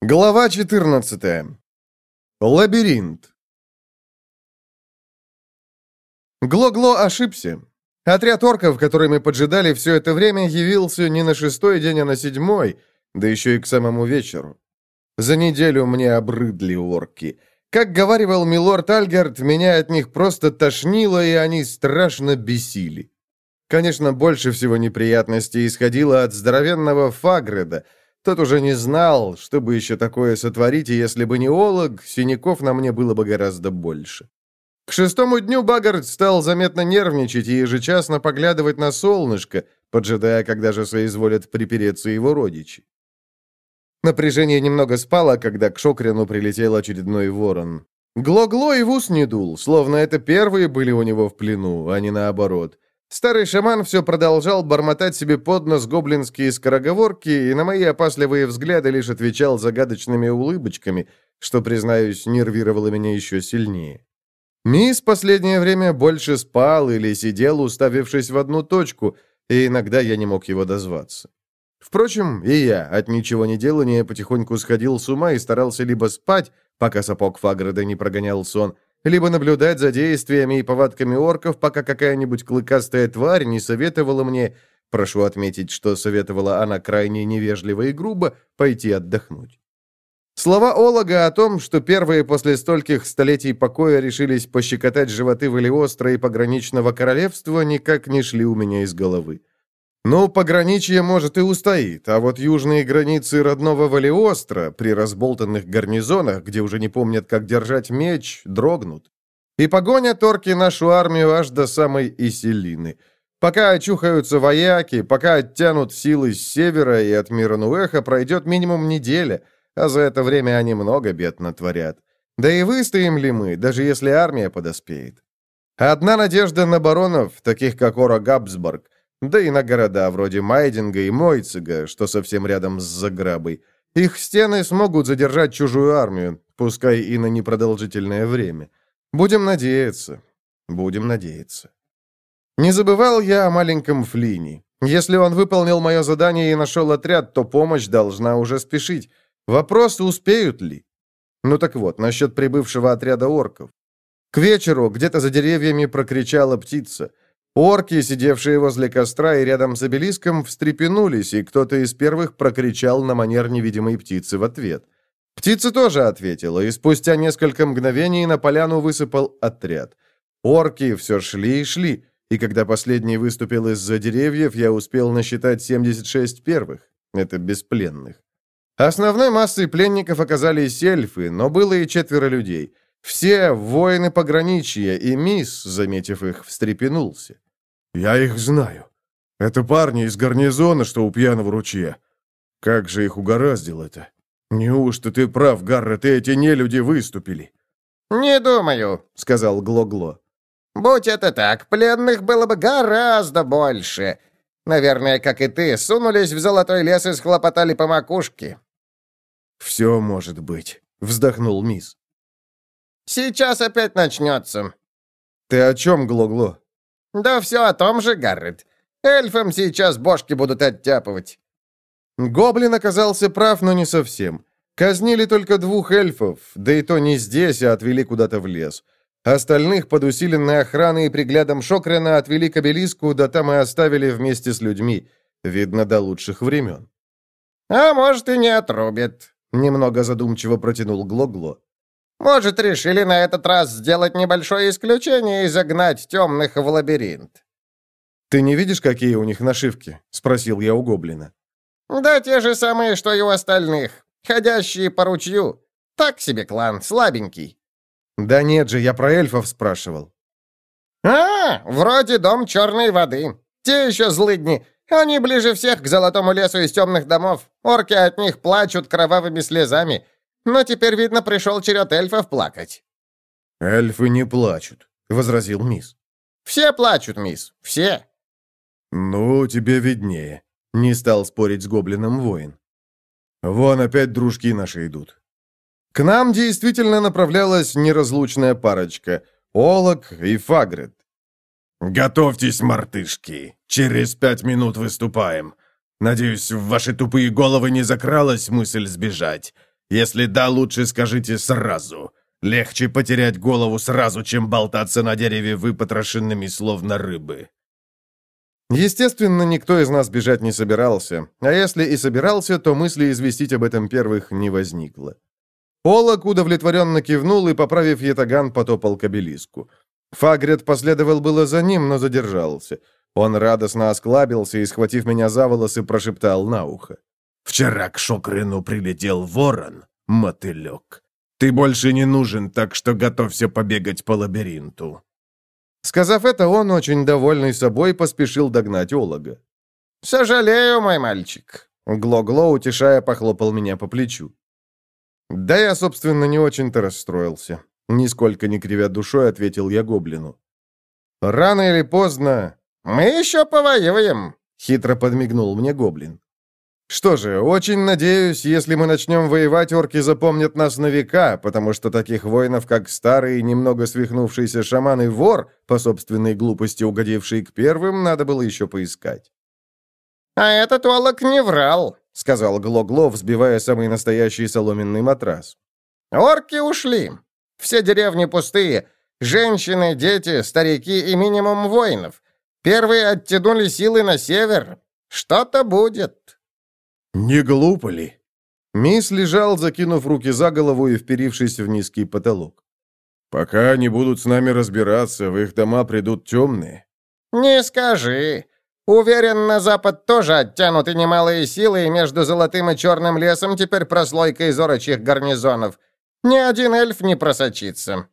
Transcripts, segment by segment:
Глава 14. Лабиринт. Гло-Гло ошибся. Отряд орков, который мы поджидали все это время, явился не на шестой день, а на седьмой, да еще и к самому вечеру. За неделю мне обрыдли орки. Как говаривал милорд Альгард, меня от них просто тошнило, и они страшно бесили. Конечно, больше всего неприятностей исходило от здоровенного Фагреда — тот уже не знал, что бы еще такое сотворить, и если бы не Олог, синяков на мне было бы гораздо больше. К шестому дню Багард стал заметно нервничать и ежечасно поглядывать на солнышко, поджидая, когда же соизволят припереться его родичи. Напряжение немного спало, когда к Шокрину прилетел очередной ворон. Гло-гло и в ус не дул, словно это первые были у него в плену, а не наоборот. Старый шаман все продолжал бормотать себе под нос гоблинские скороговорки и на мои опасливые взгляды лишь отвечал загадочными улыбочками, что, признаюсь, нервировало меня еще сильнее. Мисс последнее время больше спал или сидел, уставившись в одну точку, и иногда я не мог его дозваться. Впрочем, и я от ничего не делания потихоньку сходил с ума и старался либо спать, пока сапог Фаграда не прогонял сон, либо наблюдать за действиями и повадками орков, пока какая-нибудь клыкастая тварь не советовала мне, прошу отметить, что советовала она крайне невежливо и грубо, пойти отдохнуть. Слова Олага о том, что первые после стольких столетий покоя решились пощекотать животы Валиостро и пограничного королевства, никак не шли у меня из головы. Ну, пограничье, может, и устоит, а вот южные границы родного Валиостро, при разболтанных гарнизонах, где уже не помнят, как держать меч, дрогнут. И погонят орки нашу армию аж до самой Иселины. Пока очухаются вояки, пока оттянут силы с севера и от Мирануэха, пройдет минимум неделя, а за это время они много бед натворят. Да и выстоим ли мы, даже если армия подоспеет? Одна надежда на баронов, таких как Ора Габсбург, да и на города вроде Майдинга и Мойцига, что совсем рядом с Заграбой. Их стены смогут задержать чужую армию, пускай и на непродолжительное время. Будем надеяться. Будем надеяться. Не забывал я о маленьком Флине. Если он выполнил мое задание и нашел отряд, то помощь должна уже спешить. Вопрос, успеют ли? Ну так вот, насчет прибывшего отряда орков. К вечеру где-то за деревьями прокричала птица — Орки, сидевшие возле костра и рядом с обелиском, встрепенулись, и кто-то из первых прокричал на манер невидимой птицы в ответ. Птица тоже ответила, и спустя несколько мгновений на поляну высыпал отряд. Орки все шли и шли, и когда последний выступил из-за деревьев, я успел насчитать 76 первых. Это беспленных. Основной массой пленников оказались эльфы, но было и четверо людей. Все воины пограничья, и мисс, заметив их, встрепенулся. «Я их знаю. Это парни из гарнизона, что у пьяного ручья. Как же их угораздило это? Неужто ты прав, Гаррет, и эти нелюди выступили?» «Не думаю», — сказал Гло-Гло. «Будь это так, пленных было бы гораздо больше. Наверное, как и ты, сунулись в золотой лес и схлопотали по макушке». «Все может быть», — вздохнул мисс. «Сейчас опять начнется». «Ты о чем, Гло-Гло?» «Да все о том же, Гаррет. Эльфам сейчас бошки будут оттяпывать». Гоблин оказался прав, но не совсем. Казнили только двух эльфов, да и то не здесь, а отвели куда-то в лес. Остальных под усиленной охраной и приглядом Шокрена отвели к обелиску, да там и оставили вместе с людьми. Видно, до лучших времен. «А может, и не отрубят», — немного задумчиво протянул Глогло. Может, решили на этот раз сделать небольшое исключение и загнать темных в лабиринт». «Ты не видишь, какие у них нашивки?» — спросил я у гоблина. «Да те же самые, что и у остальных. Ходящие по ручью. Так себе клан, слабенький». «Да нет же, я про эльфов спрашивал». «А, вроде дом черной воды. Те еще злыдни. Они ближе всех к золотому лесу из темных домов. Орки от них плачут кровавыми слезами. Но теперь, видно, пришел черед эльфов плакать». «Эльфы не плачут», — возразил мисс. «Все плачут, мисс, все». «Ну, тебе виднее», — не стал спорить с гоблином воин. «Вон опять дружки наши идут». К нам действительно направлялась неразлучная парочка — Олок и Фагрет. «Готовьтесь, мартышки, через пять минут выступаем. Надеюсь, в ваши тупые головы не закралась мысль сбежать. Если да, лучше скажите сразу. Легче потерять голову сразу, чем болтаться на дереве выпотрошенными, словно рыбы». Естественно, никто из нас бежать не собирался, а если и собирался, то мысли известить об этом первых не возникло. Олак удовлетворенно кивнул и, поправив ятаган, потопал к обелиску. Фагрет последовал было за ним, но задержался. Он радостно осклабился и, схватив меня за волосы, прошептал на ухо. «Вчера к Шокрину прилетел ворон, мотылек. Ты больше не нужен, так что готовься побегать по лабиринту». Сказав это, он, очень довольный собой, поспешил догнать Олага. «Сожалею, мой мальчик», — Гло-Гло, утешая, похлопал меня по плечу. Да я, собственно, не очень-то расстроился. Нисколько не кривя душой, ответил я гоблину. «Рано или поздно...» «Мы еще повоюем», — хитро подмигнул мне гоблин. «Что же, очень надеюсь, если мы начнем воевать, орки запомнят нас на века, потому что таких воинов, как старый, немного свихнувшийся шаман и вор, по собственной глупости угодивший к первым, надо было еще поискать». «А этот олок не врал», — сказал Гло-Гло, взбивая самый настоящий соломенный матрас. «Орки ушли. Все деревни пустые. Женщины, дети, старики и минимум воинов. Первые оттянули силы на север. Что-то будет». «Не глупо ли?» Мисс лежал, закинув руки за голову и вперившись в низкий потолок. «Пока они будут с нами разбираться, в их дома придут темные». «Не скажи. Уверен, на запад тоже оттянуты немалые силы, и между Золотым и Черным лесом теперь прослойка из орочих гарнизонов. Ни один эльф не просочится».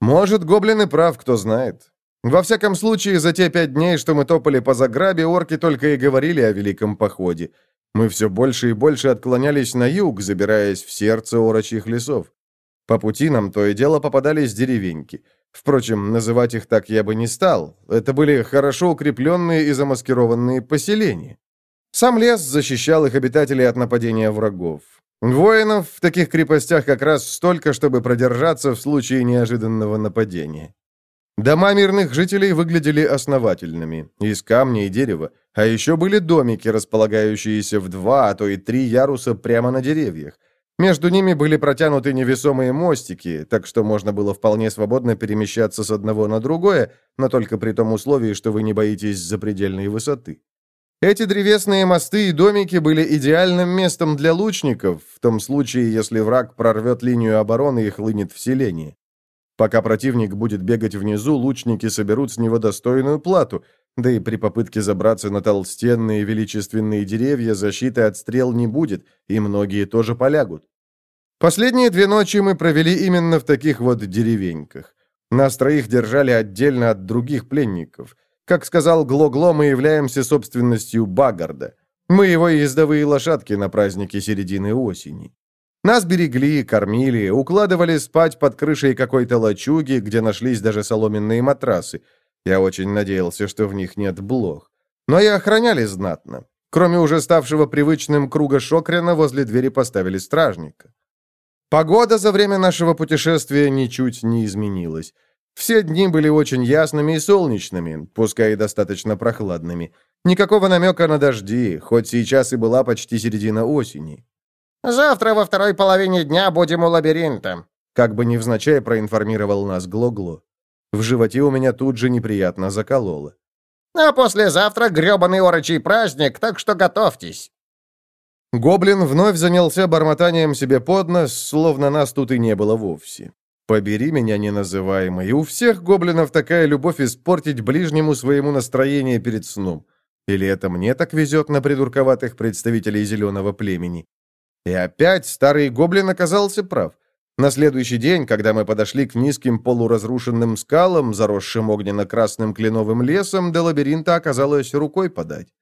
«Может, гоблин прав, кто знает. Во всяком случае, за те пять дней, что мы топали по заграбе, орки только и говорили о великом походе. Мы все больше и больше отклонялись на юг, забираясь в сердце орочьих лесов. По пути нам то и дело попадались деревеньки. Впрочем, называть их так я бы не стал. Это были хорошо укрепленные и замаскированные поселения. Сам лес защищал их обитателей от нападения врагов. Воинов в таких крепостях как раз столько, чтобы продержаться в случае неожиданного нападения. Дома мирных жителей выглядели основательными, из камня и дерева, а еще были домики, располагающиеся в два, а то и три яруса прямо на деревьях. Между ними были протянуты невесомые мостики, так что можно было вполне свободно перемещаться с одного на другое, но только при том условии, что вы не боитесь запредельной высоты. Эти древесные мосты и домики были идеальным местом для лучников, в том случае, если враг прорвет линию обороны и хлынет в селение. Пока противник будет бегать внизу, лучники соберут с него достойную плату, да и при попытке забраться на толстенные величественные деревья защиты от стрел не будет, и многие тоже полягут. Последние две ночи мы провели именно в таких вот деревеньках. Нас троих держали отдельно от других пленников. Как сказал Гло-Гло, мы являемся собственностью Багарда. Мы его ездовые лошадки на празднике середины осени. Нас берегли, кормили, укладывали спать под крышей какой-то лачуги, где нашлись даже соломенные матрасы. Я очень надеялся, что в них нет блох. Но и охраняли знатно. Кроме уже ставшего привычным круга Шокрена, возле двери поставили стражника. Погода за время нашего путешествия ничуть не изменилась. Все дни были очень ясными и солнечными, пускай и достаточно прохладными. Никакого намека на дожди, хоть сейчас и была почти середина осени. Завтра во второй половине дня будем у лабиринта», как бы невзначай проинформировал нас Глогло. В животе у меня тут же неприятно закололо. «А послезавтра грёбаный орочий праздник, так что готовьтесь». Гоблин вновь занялся бормотанием себе под нос, словно нас тут и не было вовсе. Побери меня, неназываемый, у всех гоблинов такая любовь испортить ближнему своему настроение перед сном. Или это мне так везет на придурковатых представителей зеленого племени? И опять старый гоблин оказался прав. На следующий день, когда мы подошли к низким полуразрушенным скалам, заросшим огненно-красным кленовым лесом, до лабиринта оказалось рукой подать.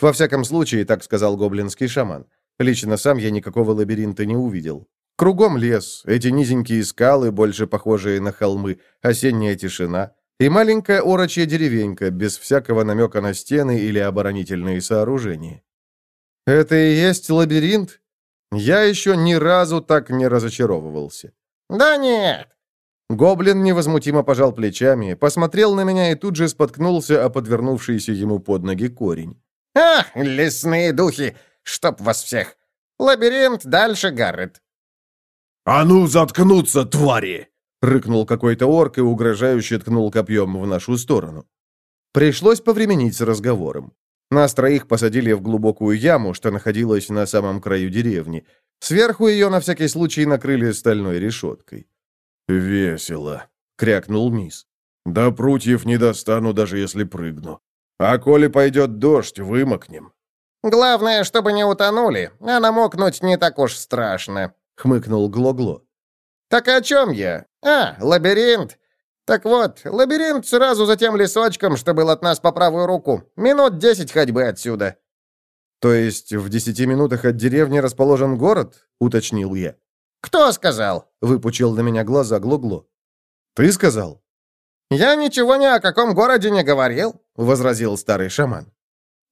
Во всяком случае, так сказал гоблинский шаман. Лично сам я никакого лабиринта не увидел. Кругом лес, эти низенькие скалы, больше похожие на холмы, осенняя тишина и маленькая орочья деревенька, без всякого намека на стены или оборонительные сооружения. «Это и есть лабиринт?» Я еще ни разу так не разочаровывался. «Да нет!» Гоблин невозмутимо пожал плечами, посмотрел на меня и тут же споткнулся о подвернувшийся ему под ноги корень. «Ах, лесные духи! Чтоб вас всех! Лабиринт дальше, Гаррет». «А ну, заткнуться, твари!» — рыкнул какой-то орк и угрожающе ткнул копьем в нашу сторону. Пришлось повременить с разговором. Нас троих посадили в глубокую яму, что находилась на самом краю деревни. Сверху ее на всякий случай накрыли стальной решеткой. «Весело», — крякнул мисс. «Да прутьев не достану, даже если прыгну. А коли пойдет дождь, вымокнем». «Главное, чтобы не утонули, а намокнуть не так уж страшно», — хмыкнул Глогло. «Так о чем я? А, лабиринт. Так вот, лабиринт сразу за тем лесочком, что был от нас по правую руку. Минут десять ходьбы отсюда». «То есть в десяти минутах от деревни расположен город?» — уточнил я. «Кто сказал?» — выпучил на меня глаза Глогло. «Ты сказал?» «Я ничего ни о каком городе не говорил», — возразил старый шаман.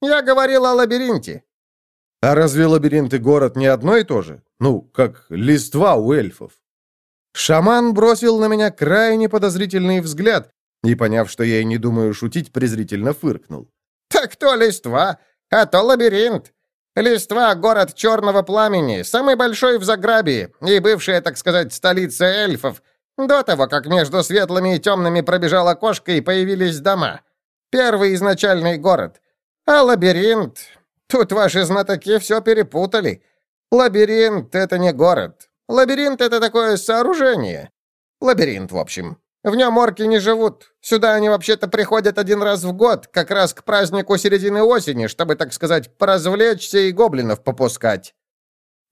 «Я говорил о лабиринте». «А разве лабиринт и город не одно и то же? Ну, как листва у эльфов?» Шаман бросил на меня крайне подозрительный взгляд и, поняв, что я и не думаю шутить, презрительно фыркнул. «Так то листва, а то лабиринт. Листва — город Черного Пламени, самый большой в Заграбии и бывшая, так сказать, столица эльфов, до того, как между светлыми и темными пробежала кошка и появились дома. Первый изначальный город. А лабиринт... Тут ваши знатоки все перепутали. Лабиринт — это не город. Лабиринт — это такое сооружение. Лабиринт, в общем. В нем орки не живут. Сюда они вообще-то приходят один раз в год, как раз к празднику середины осени, чтобы, так сказать, поразвлечься и гоблинов попускать».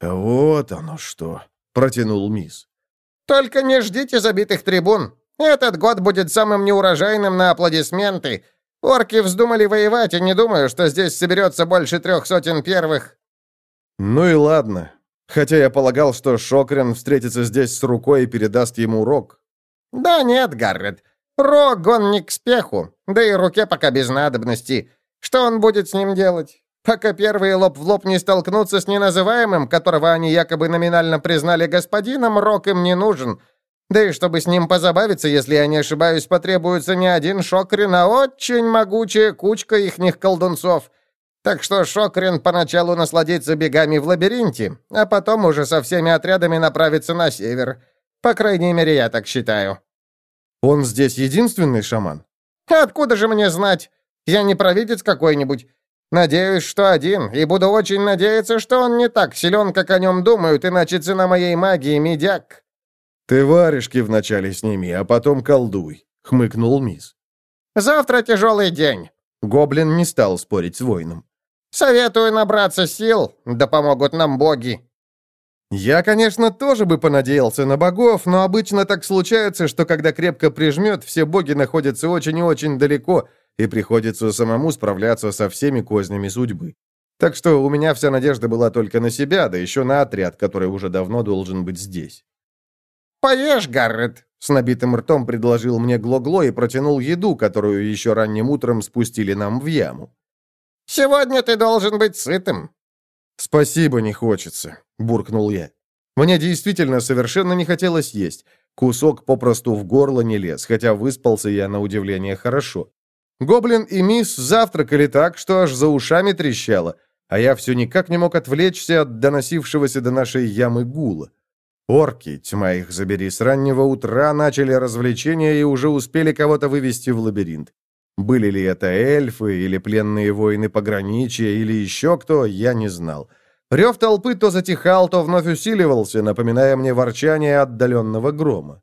«Вот оно что», — протянул мисс. «Только не ждите забитых трибун. Этот год будет самым неурожайным на аплодисменты. Орки вздумали воевать, и не думаю, что здесь соберется больше трех сотен первых». «Ну и ладно. Хотя я полагал, что Шокрен встретится здесь с рукой и передаст ему урок. «Да нет, Гаррет. Рог он не к спеху, да и руке пока без надобности. Что он будет с ним делать? Пока первые лоб в лоб не столкнутся с неназываемым, которого они якобы номинально признали господином, Рок им не нужен. Да и чтобы с ним позабавиться, если я не ошибаюсь, потребуется не один Шокрен, а очень могучая кучка ихних колдунцов». Так что Шокрин поначалу насладится бегами в лабиринте, а потом уже со всеми отрядами направится на север. По крайней мере, я так считаю». «Он здесь единственный шаман?» «Откуда же мне знать? Я не провидец какой-нибудь. Надеюсь, что один, и буду очень надеяться, что он не так силен, как о нем думают, иначе цена моей магии — медяк». «Ты варежки вначале сними, а потом колдуй», — хмыкнул мисс. «Завтра тяжелый день». Гоблин не стал спорить с воином. Советую набраться сил, да помогут нам боги». Я, конечно, тоже бы понадеялся на богов, но обычно так случается, что когда крепко прижмет, все боги находятся очень и очень далеко, и приходится самому справляться со всеми кознями судьбы. Так что у меня вся надежда была только на себя, да еще на отряд, который уже давно должен быть здесь. «Поешь, Гаррет!» — с набитым ртом предложил мне Глогло и протянул еду, которую еще ранним утром спустили нам в яму. Сегодня ты должен быть сытым». «Спасибо, не хочется», — буркнул я. Мне действительно совершенно не хотелось есть. Кусок попросту в горло не лез, хотя выспался я на удивление хорошо. Гоблин и мисс завтракали так, что аж за ушами трещало, а я все никак не мог отвлечься от доносившегося до нашей ямы гула. Орки, тьма их забери, с раннего утра начали развлечения и уже успели кого-то вывести в лабиринт. Были ли это эльфы, или пленные воины пограничья, или еще кто, я не знал. Рев толпы то затихал, то вновь усиливался, напоминая мне ворчание отдаленного грома.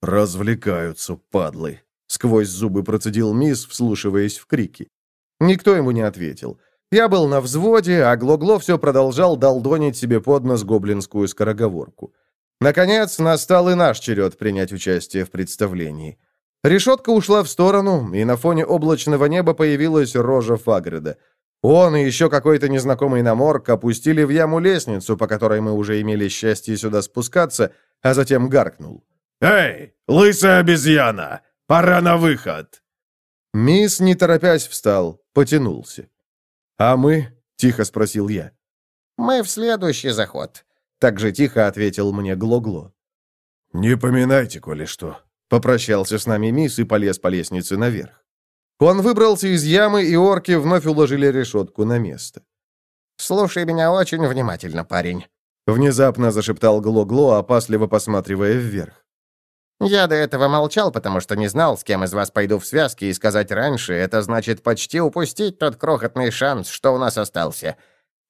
«Развлекаются, падлы!» — сквозь зубы процедил мисс, вслушиваясь в крики. Никто ему не ответил. Я был на взводе, а Глогло все продолжал долдонить себе под нос гоблинскую скороговорку. Наконец, настал и наш черед принять участие в представлении. Решетка ушла в сторону, и на фоне облачного неба появилась рожа Фагреда. Он и еще какой-то незнакомый наморк опустили в яму лестницу, по которой мы уже имели счастье сюда спускаться, а затем гаркнул. «Эй, лысая обезьяна! Пора на выход!» Мисс, не торопясь, встал, потянулся. «А мы?» — тихо спросил я. «Мы в следующий заход», — так же тихо ответил мне Глогло. -гло. «Не поминайте, коли что», Попрощался с нами мисс и полез по лестнице наверх. Он выбрался из ямы, и орки вновь уложили решетку на место. Слушай меня очень внимательно, парень». Внезапно зашептал Гло-Гло, опасливо посматривая вверх. «Я до этого молчал, потому что не знал, с кем из вас пойду в связке, и сказать раньше, это значит почти упустить тот крохотный шанс, что у нас остался.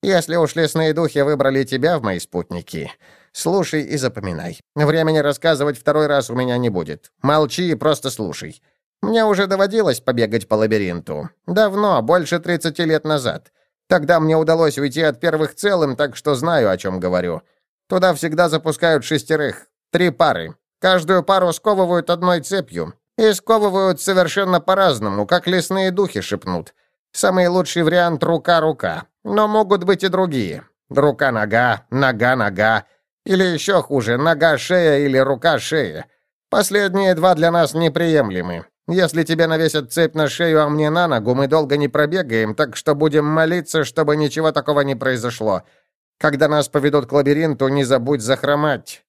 Если уж лесные духи выбрали тебя в мои спутники, слушай и запоминай. Времени рассказывать второй раз у меня не будет. Молчи и просто слушай. Мне уже доводилось побегать по лабиринту. Давно, больше 30 лет назад. Тогда мне удалось уйти от первых целым, так что знаю, о чем говорю. Туда всегда запускают шестерых. Три пары. Каждую пару сковывают одной цепью. И сковывают совершенно по-разному, как лесные духи шепнут. Самый лучший вариант — рука-рука. Но могут быть и другие. Рука-нога, нога-нога. Или еще хуже, нога-шея или рука-шея. Последние два для нас неприемлемы. Если тебе навесят цепь на шею, а мне на ногу, мы долго не пробегаем, так что будем молиться, чтобы ничего такого не произошло. Когда нас поведут к лабиринту, не забудь захромать».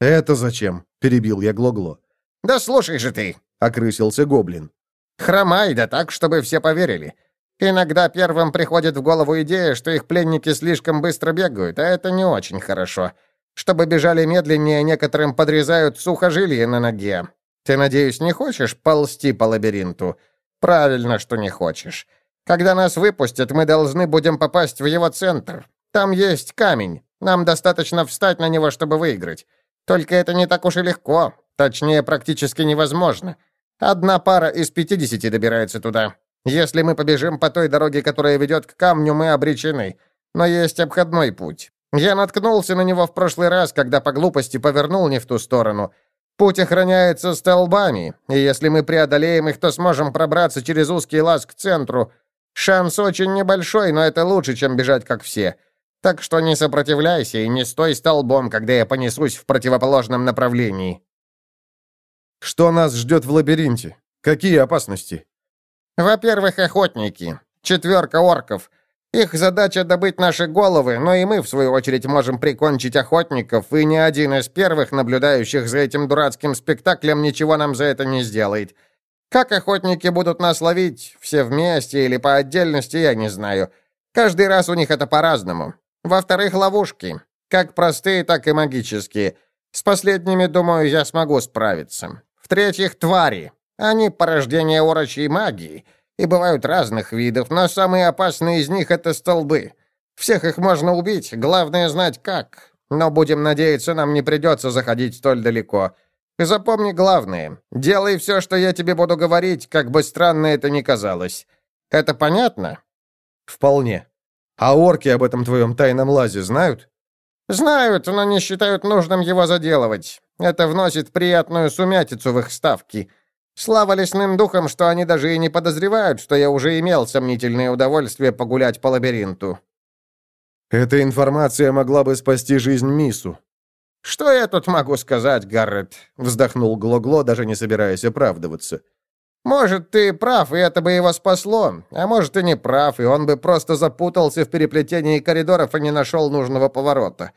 «Это зачем?» — перебил я Глогло. «Да слушай же ты!» — окрысился гоблин. «Хромай, да так, чтобы все поверили. Иногда первым приходит в голову идея, что их пленники слишком быстро бегают, а это не очень хорошо. Чтобы бежали медленнее, некоторым подрезают сухожилие на ноге. Ты, надеюсь, не хочешь ползти по лабиринту? Правильно, что не хочешь. Когда нас выпустят, мы должны будем попасть в его центр. Там есть камень. Нам достаточно встать на него, чтобы выиграть. Только это не так уж и легко. Точнее, практически невозможно. Одна пара из пятидесяти добирается туда. Если мы побежим по той дороге, которая ведет к камню, мы обречены. Но есть обходной путь. Я наткнулся на него в прошлый раз, когда по глупости повернул не в ту сторону. Путь охраняется столбами, и если мы преодолеем их, то сможем пробраться через узкий лаз к центру. Шанс очень небольшой, но это лучше, чем бежать как все. Так что не сопротивляйся и не стой столбом, когда я понесусь в противоположном направлении». «Что нас ждет в лабиринте? Какие опасности?» «Во-первых, охотники. Четверка орков. Их задача добыть наши головы, но и мы, в свою очередь, можем прикончить охотников, и ни один из первых, наблюдающих за этим дурацким спектаклем, ничего нам за это не сделает. Как охотники будут нас ловить, все вместе или по отдельности, я не знаю. Каждый раз у них это по-разному. Во-вторых, ловушки. Как простые, так и магические. С последними, думаю, я смогу справиться. В-третьих, твари. Они порождение урочьей магии — и бывают разных видов, но самые опасные из них — это столбы. Всех их можно убить, главное знать как. Но будем надеяться, нам не придется заходить столь далеко. Запомни главное. Делай все, что я тебе буду говорить, как бы странно это ни казалось. Это понятно? Вполне. А орки об этом твоем тайном лазе знают? Знают, но не считают нужным его заделывать. Это вносит приятную сумятицу в их ставки. Слава лесным духам, что они даже и не подозревают, что я уже имел сомнительное удовольствие погулять по лабиринту». «Эта информация могла бы спасти жизнь Мису». «Что я тут могу сказать, Гаррет?» — вздохнул Глогло, даже не собираясь оправдываться. «Может, ты прав, и это бы его спасло, а может, и не прав, и он бы просто запутался в переплетении коридоров и не нашел нужного поворота.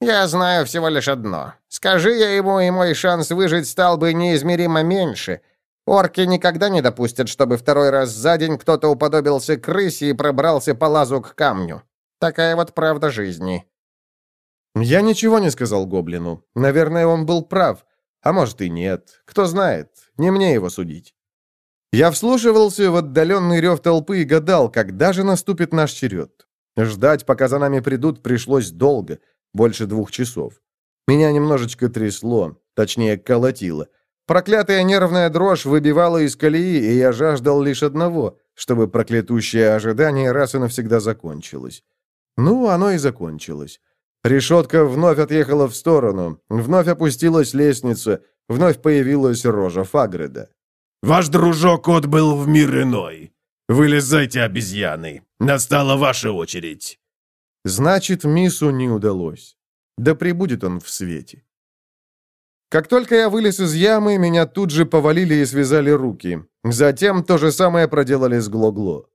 Я знаю всего лишь одно. Скажи я ему, и мой шанс выжить стал бы неизмеримо меньше». Орки никогда не допустят, чтобы второй раз за день кто-то уподобился крысе и пробрался по лазу к камню. Такая вот правда жизни». Я ничего не сказал Гоблину. Наверное, он был прав. А может и нет. Кто знает. Не мне его судить. Я вслушивался в отдаленный рев толпы и гадал, когда же наступит наш черед. Ждать, пока за нами придут, пришлось долго, больше двух часов. Меня немножечко трясло, точнее, колотило. Проклятая нервная дрожь выбивала из колеи, и я жаждал лишь одного, чтобы проклятущее ожидание раз и навсегда закончилось. Ну, оно и закончилось. Решетка вновь отъехала в сторону, вновь опустилась лестница, вновь появилась рожа Фагреда. «Ваш дружок отбыл в мир иной. Вылезайте, обезьяны. Настала ваша очередь». Значит, Мису не удалось. Да прибудет он в свете. Как только я вылез из ямы, меня тут же повалили и связали руки. Затем то же самое проделали с Глогло.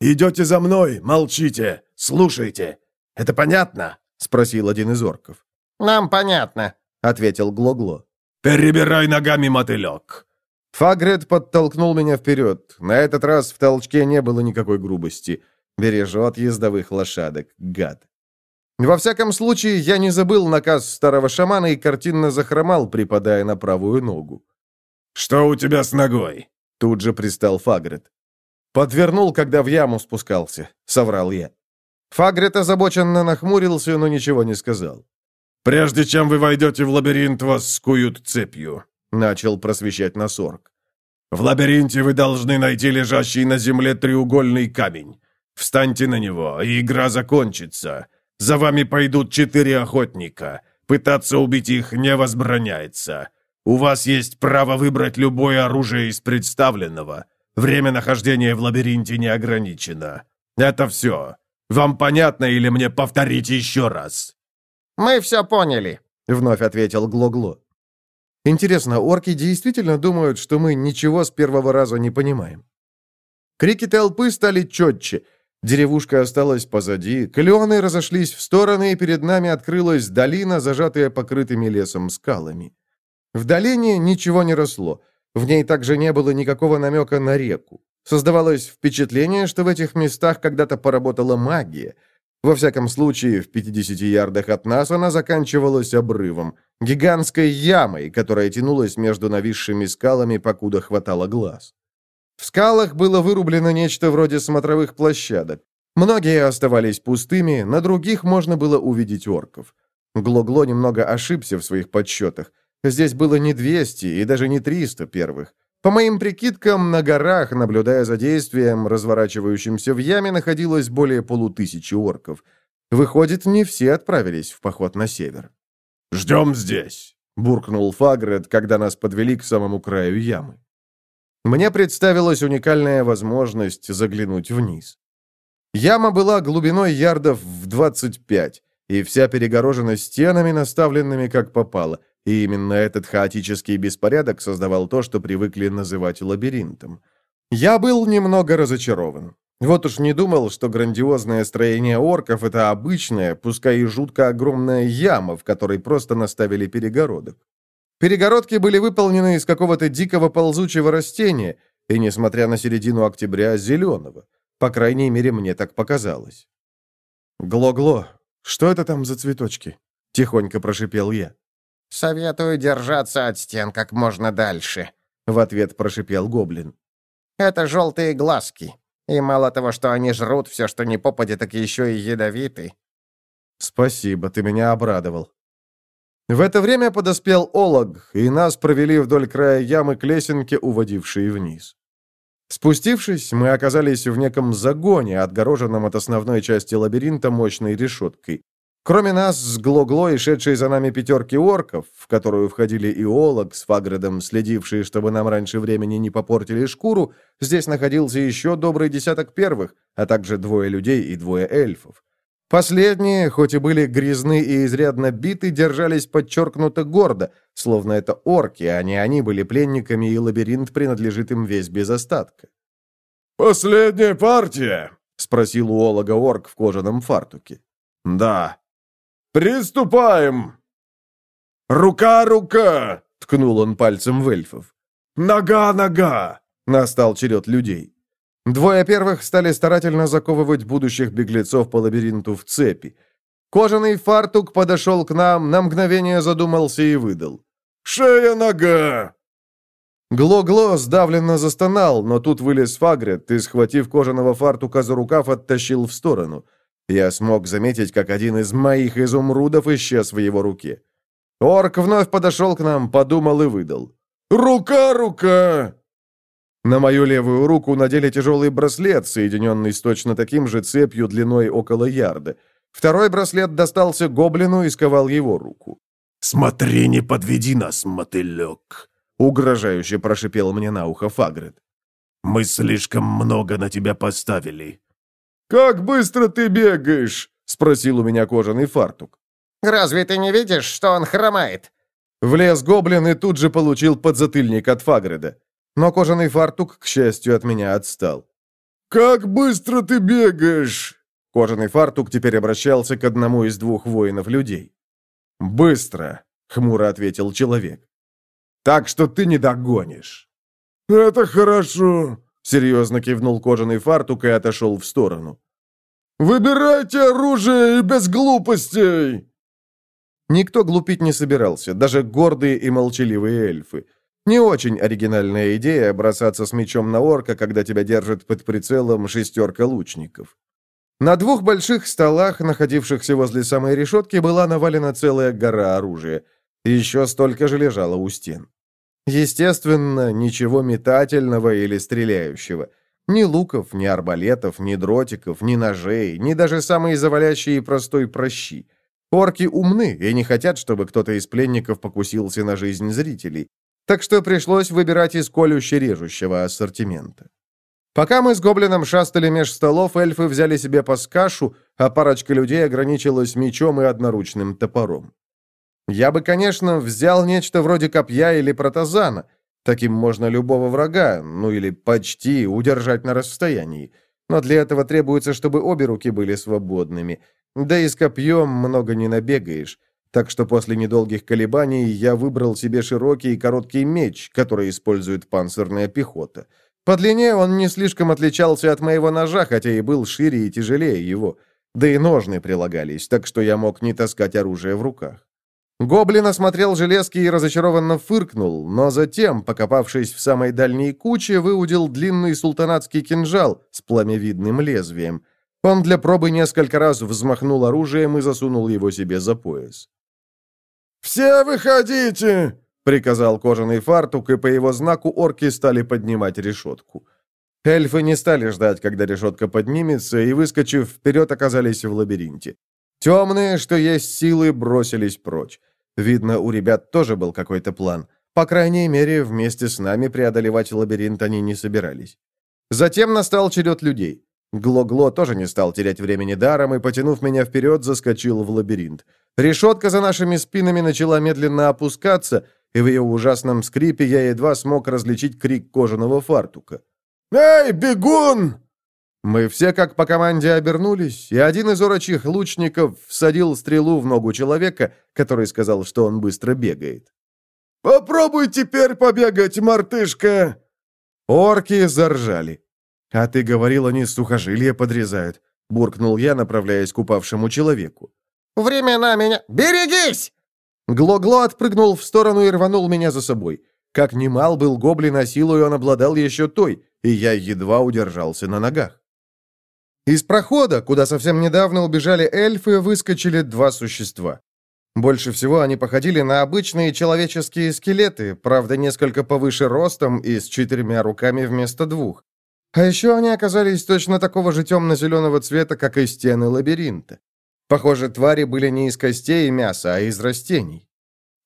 «Идете за мной, молчите, слушайте. Это понятно?» — спросил один из орков. «Нам понятно», — ответил Глогло. «Перебирай ногами, мотылек». Фагрет подтолкнул меня вперед. На этот раз в толчке не было никакой грубости. Бережет ездовых лошадок, гад. Во всяком случае, я не забыл наказ старого шамана и картинно захромал, припадая на правую ногу. «Что у тебя с ногой?» Тут же пристал Фагрет. «Подвернул, когда в яму спускался», — соврал я. Фагрет озабоченно нахмурился, но ничего не сказал. «Прежде чем вы войдете в лабиринт, вас скуют цепью», — начал просвещать Носорг. «В лабиринте вы должны найти лежащий на земле треугольный камень. Встаньте на него, и игра закончится. За вами пойдут четыре охотника. Пытаться убить их не возбраняется. У вас есть право выбрать любое оружие из представленного. Время нахождения в лабиринте не ограничено. Это все. Вам понятно или мне повторить еще раз?» «Мы все поняли», — вновь ответил Глогло. «Интересно, орки действительно думают, что мы ничего с первого раза не понимаем?» Крики толпы стали четче. Деревушка осталась позади, клеоны разошлись в стороны, и перед нами открылась долина, зажатая покрытыми лесом скалами. В долине ничего не росло. В ней также не было никакого намека на реку. Создавалось впечатление, что в этих местах когда-то поработала магия. Во всяком случае, в 50 ярдах от нас она заканчивалась обрывом, гигантской ямой, которая тянулась между нависшими скалами, покуда хватало глаз. В скалах было вырублено нечто вроде смотровых площадок. Многие оставались пустыми, на других можно было увидеть орков. Глогло немного ошибся в своих подсчетах. Здесь было не 200 и даже не 300 первых. По моим прикидкам, на горах, наблюдая за действием, разворачивающимся в яме, находилось более полутысячи орков. Выходит, не все отправились в поход на север. «Ждем здесь», — буркнул Фагред, когда нас подвели к самому краю ямы. Мне представилась уникальная возможность заглянуть вниз. Яма была глубиной ярдов в 25, и вся перегорожена стенами, наставленными как попало — и именно этот хаотический беспорядок создавал то, что привыкли называть лабиринтом. Я был немного разочарован. Вот уж не думал, что грандиозное строение орков — это обычная, пускай и жутко огромная яма, в которой просто наставили перегородок. Перегородки были выполнены из какого-то дикого ползучего растения, и, несмотря на середину октября, зеленого. По крайней мере, мне так показалось. «Гло-гло, что это там за цветочки?» — тихонько прошипел я. «Советую держаться от стен как можно дальше», — в ответ прошипел гоблин. «Это желтые глазки. И мало того, что они жрут все, что не попадет, так еще и ядовиты». «Спасибо, ты меня обрадовал». В это время подоспел Олог, и нас провели вдоль края ямы к лесенке, уводившей вниз. Спустившись, мы оказались в неком загоне, отгороженном от основной части лабиринта мощной решеткой. Кроме нас, с и шедшей за нами пятерки орков, в которую входили и Олог с Фагредом, следившие, чтобы нам раньше времени не попортили шкуру, здесь находился еще добрый десяток первых, а также двое людей и двое эльфов. Последние, хоть и были грязны и изрядно биты, держались подчеркнуто гордо, словно это орки, а не они были пленниками, и лабиринт принадлежит им весь без остатка. «Последняя партия?» — спросил у Олога орк в кожаном фартуке. «Да», «Приступаем!» «Рука-рука!» — ткнул он пальцем в эльфов. «Нога-нога!» — настал черед людей. Двое первых стали старательно заковывать будущих беглецов по лабиринту в цепи. Кожаный фартук подошел к нам, на мгновение задумался и выдал. «Шея-нога!» Гло-гло сдавленно застонал, но тут вылез Фагрет и, схватив кожаного фартука за рукав, оттащил в сторону. Я смог заметить, как один из моих изумрудов исчез в его руке. Орк вновь подошел к нам, подумал и выдал. «Рука, рука!» На мою левую руку надели тяжелый браслет, соединенный с точно таким же цепью длиной около ярда. Второй браслет достался гоблину и сковал его руку. «Смотри, не подведи нас, мотылек!» — угрожающе прошипел мне на ухо Фагрет. «Мы слишком много на тебя поставили. «Как быстро ты бегаешь?» — спросил у меня кожаный фартук. «Разве ты не видишь, что он хромает?» Влез гоблин и тут же получил подзатыльник от Фагреда. Но кожаный фартук, к счастью, от меня отстал. «Как быстро ты бегаешь!» Кожаный фартук теперь обращался к одному из двух воинов-людей. «Быстро!» — хмуро ответил человек. «Так что ты не догонишь». «Это хорошо!» Серьезно кивнул кожаный фартук и отошел в сторону. «Выбирайте оружие и без глупостей!» Никто глупить не собирался, даже гордые и молчаливые эльфы. Не очень оригинальная идея бросаться с мечом на орка, когда тебя держит под прицелом шестерка лучников. На двух больших столах, находившихся возле самой решетки, была навалена целая гора оружия. Еще столько же лежало у стен. Естественно, ничего метательного или стреляющего. Ни луков, ни арбалетов, ни дротиков, ни ножей, ни даже самые завалящие простой прощи. Орки умны и не хотят, чтобы кто-то из пленников покусился на жизнь зрителей. Так что пришлось выбирать из колюще-режущего ассортимента. Пока мы с гоблином шастали меж столов, эльфы взяли себе по скашу, а парочка людей ограничилась мечом и одноручным топором. Я бы, конечно, взял нечто вроде копья или протазана. Таким можно любого врага, ну или почти, удержать на расстоянии. Но для этого требуется, чтобы обе руки были свободными. Да и с копьем много не набегаешь. Так что после недолгих колебаний я выбрал себе широкий и короткий меч, который использует панцирная пехота. По длине он не слишком отличался от моего ножа, хотя и был шире и тяжелее его. Да и ножны прилагались, так что я мог не таскать оружие в руках. Гоблин осмотрел железки и разочарованно фыркнул, но затем, покопавшись в самой дальней куче, выудил длинный султанатский кинжал с пламевидным лезвием. Он для пробы несколько раз взмахнул оружием и засунул его себе за пояс. «Все выходите!» — приказал кожаный фартук, и по его знаку орки стали поднимать решетку. Эльфы не стали ждать, когда решетка поднимется, и, выскочив вперед, оказались в лабиринте. Темные, что есть силы, бросились прочь. Видно, у ребят тоже был какой-то план. По крайней мере, вместе с нами преодолевать лабиринт они не собирались. Затем настал черед людей. Гло-Гло тоже не стал терять времени даром и, потянув меня вперед, заскочил в лабиринт. Решетка за нашими спинами начала медленно опускаться, и в ее ужасном скрипе я едва смог различить крик кожаного фартука. «Эй, бегун!» Мы все как по команде обернулись, и один из орочих лучников всадил стрелу в ногу человека, который сказал, что он быстро бегает. «Попробуй теперь побегать, мартышка!» Орки заржали. «А ты говорил, они сухожилия подрезают», — буркнул я, направляясь к упавшему человеку. «Время на меня! Берегись!» Гло-гло отпрыгнул в сторону и рванул меня за собой. Как немал был гоблин, а силой он обладал еще той, и я едва удержался на ногах. Из прохода, куда совсем недавно убежали эльфы, выскочили два существа. Больше всего они походили на обычные человеческие скелеты, правда, несколько повыше ростом и с четырьмя руками вместо двух. А еще они оказались точно такого же темно-зеленого цвета, как и стены лабиринта. Похоже, твари были не из костей и мяса, а из растений.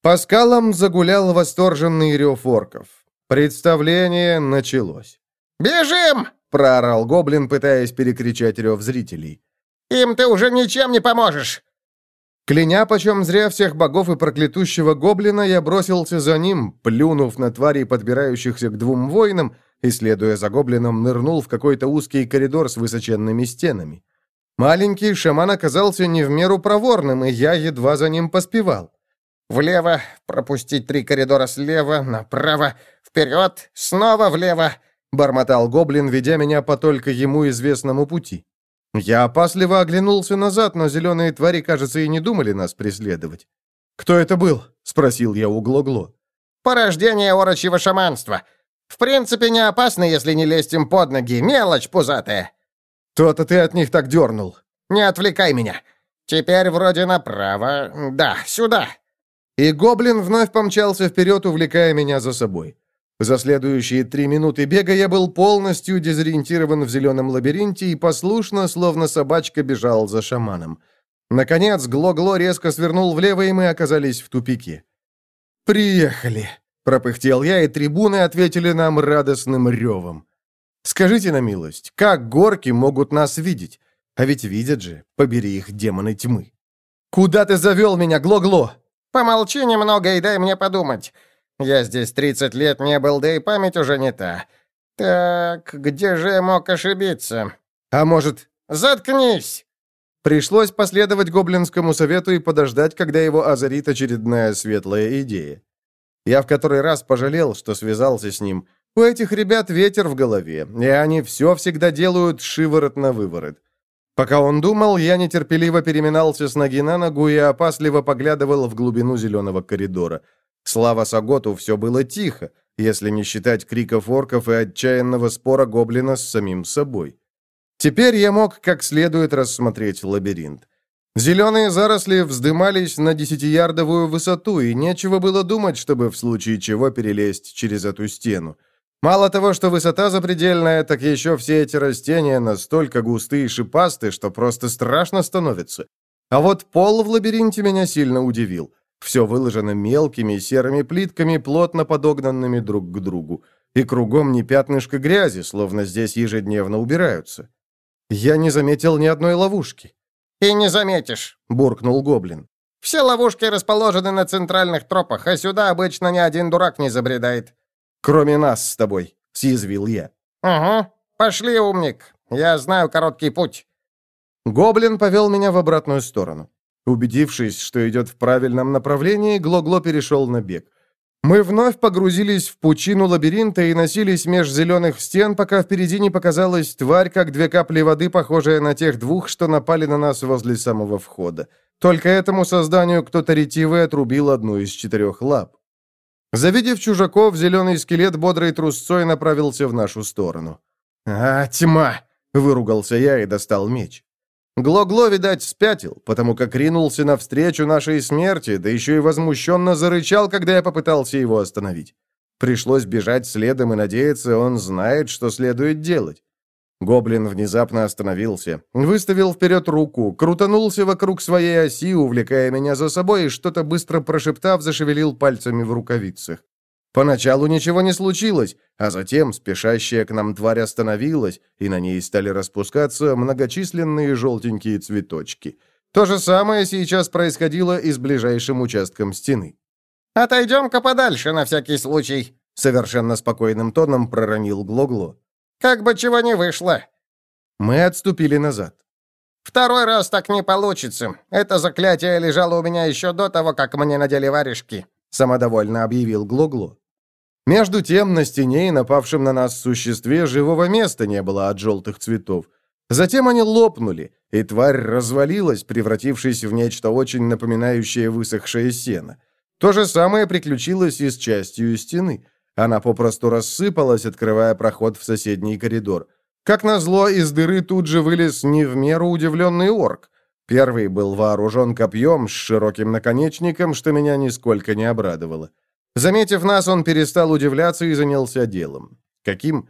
По скалам загулял восторженный рев орков. Представление началось. «Бежим!» — проорал гоблин, пытаясь перекричать рев зрителей. «Им ты уже ничем не поможешь!» Кляня почем зря всех богов и проклятущего гоблина, я бросился за ним, плюнув на тварей, подбирающихся к двум воинам, и, следуя за гоблином, нырнул в какой-то узкий коридор с высоченными стенами. Маленький шаман оказался не в меру проворным, и я едва за ним поспевал. «Влево, пропустить три коридора слева, направо, вперед, снова влево!» — бормотал гоблин, ведя меня по только ему известному пути. Я опасливо оглянулся назад, но зеленые твари, кажется, и не думали нас преследовать. «Кто это был?» — спросил я у Глогло. «Порождение орочьего шаманства. В принципе, не опасно, если не лезть им под ноги. Мелочь пузатая». «То-то ты от них так дернул». «Не отвлекай меня. Теперь вроде направо. Да, сюда». И гоблин вновь помчался вперед, увлекая меня за собой. За следующие три минуты бега я был полностью дезориентирован в зеленом лабиринте и послушно, словно собачка, бежал за шаманом. Наконец, Гло-Гло резко свернул влево, и мы оказались в тупике. «Приехали!» — пропыхтел я, и трибуны ответили нам радостным ревом. «Скажите на милость, как горки могут нас видеть? А ведь видят же, побери их демоны тьмы!» «Куда ты завел меня, Гло-Гло?» «Помолчи немного и дай мне подумать. Я здесь 30 лет не был, да и память уже не та. Так, где же я мог ошибиться? А может... Заткнись!» Пришлось последовать гоблинскому совету и подождать, когда его озарит очередная светлая идея. Я в который раз пожалел, что связался с ним. У этих ребят ветер в голове, и они все всегда делают шиворот на выворот. Пока он думал, я нетерпеливо переминался с ноги на ногу и опасливо поглядывал в глубину зеленого коридора. Слава Саготу, все было тихо, если не считать криков орков и отчаянного спора гоблина с самим собой. Теперь я мог как следует рассмотреть лабиринт. Зеленые заросли вздымались на десятиярдовую высоту, и нечего было думать, чтобы в случае чего перелезть через эту стену. Мало того, что высота запредельная, так еще все эти растения настолько густые и шипастые, что просто страшно становится. А вот пол в лабиринте меня сильно удивил. Все выложено мелкими серыми плитками, плотно подогнанными друг к другу. И кругом не пятнышко грязи, словно здесь ежедневно убираются. Я не заметил ни одной ловушки. «И не заметишь», — буркнул Гоблин. «Все ловушки расположены на центральных тропах, а сюда обычно ни один дурак не забредает. «Кроме нас с тобой», — съязвил я. «Угу. Пошли, умник. Я знаю короткий путь». Гоблин повел меня в обратную сторону. Убедившись, что идет в правильном направлении, Глогло -гло перешел на бег. Мы вновь погрузились в пучину лабиринта и носились меж зеленых стен, пока впереди не показалась тварь, как две капли воды, похожая на тех двух, что напали на нас возле самого входа. Только этому созданию кто-то ретивый отрубил одну из четырех лап. Завидев чужаков, зеленый скелет бодрой трусцой направился в нашу сторону. «А, тьма!» — выругался я и достал меч. Гло-гло, видать, спятил, потому как ринулся навстречу нашей смерти, да еще и возмущенно зарычал, когда я попытался его остановить. Пришлось бежать следом и надеяться, он знает, что следует делать. Гоблин внезапно остановился, выставил вперед руку, крутанулся вокруг своей оси, увлекая меня за собой, и что-то быстро прошептав, зашевелил пальцами в рукавицах. Поначалу ничего не случилось, а затем спешащая к нам тварь остановилась, и на ней стали распускаться многочисленные желтенькие цветочки. То же самое сейчас происходило и с ближайшим участком стены. «Отойдем-ка подальше на всякий случай», — совершенно спокойным тоном проронил Глогло. -гло. Как бы чего не вышло». Мы отступили назад. «Второй раз так не получится. Это заклятие лежало у меня еще до того, как мне надели варежки», — самодовольно объявил Глуглу. Между тем, на стене и напавшем на нас существе живого места не было от желтых цветов. Затем они лопнули, и тварь развалилась, превратившись в нечто очень напоминающее высохшее сено. То же самое приключилось и с частью стены — она попросту рассыпалась, открывая проход в соседний коридор. Как назло, из дыры тут же вылез не в меру удивленный орк. Первый был вооружен копьем с широким наконечником, что меня нисколько не обрадовало. Заметив нас, он перестал удивляться и занялся делом. Каким?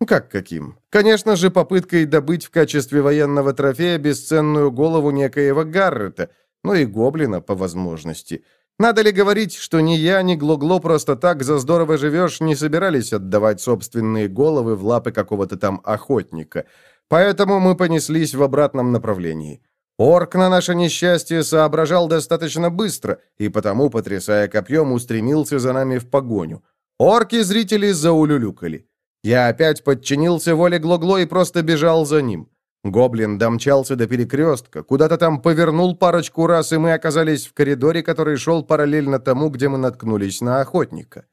Ну, как каким? Конечно же, попыткой добыть в качестве военного трофея бесценную голову некоего Гаррета, ну и гоблина по возможности – надо ли говорить, что ни я, ни Глогло просто так за здорово живешь не собирались отдавать собственные головы в лапы какого-то там охотника. Поэтому мы понеслись в обратном направлении. Орк на наше несчастье соображал достаточно быстро, и потому, потрясая копьем, устремился за нами в погоню. Орки-зрители заулюлюкали. Я опять подчинился воле Глогло и просто бежал за ним. Гоблин домчался до перекрестка, куда-то там повернул парочку раз, и мы оказались в коридоре, который шел параллельно тому, где мы наткнулись на охотника.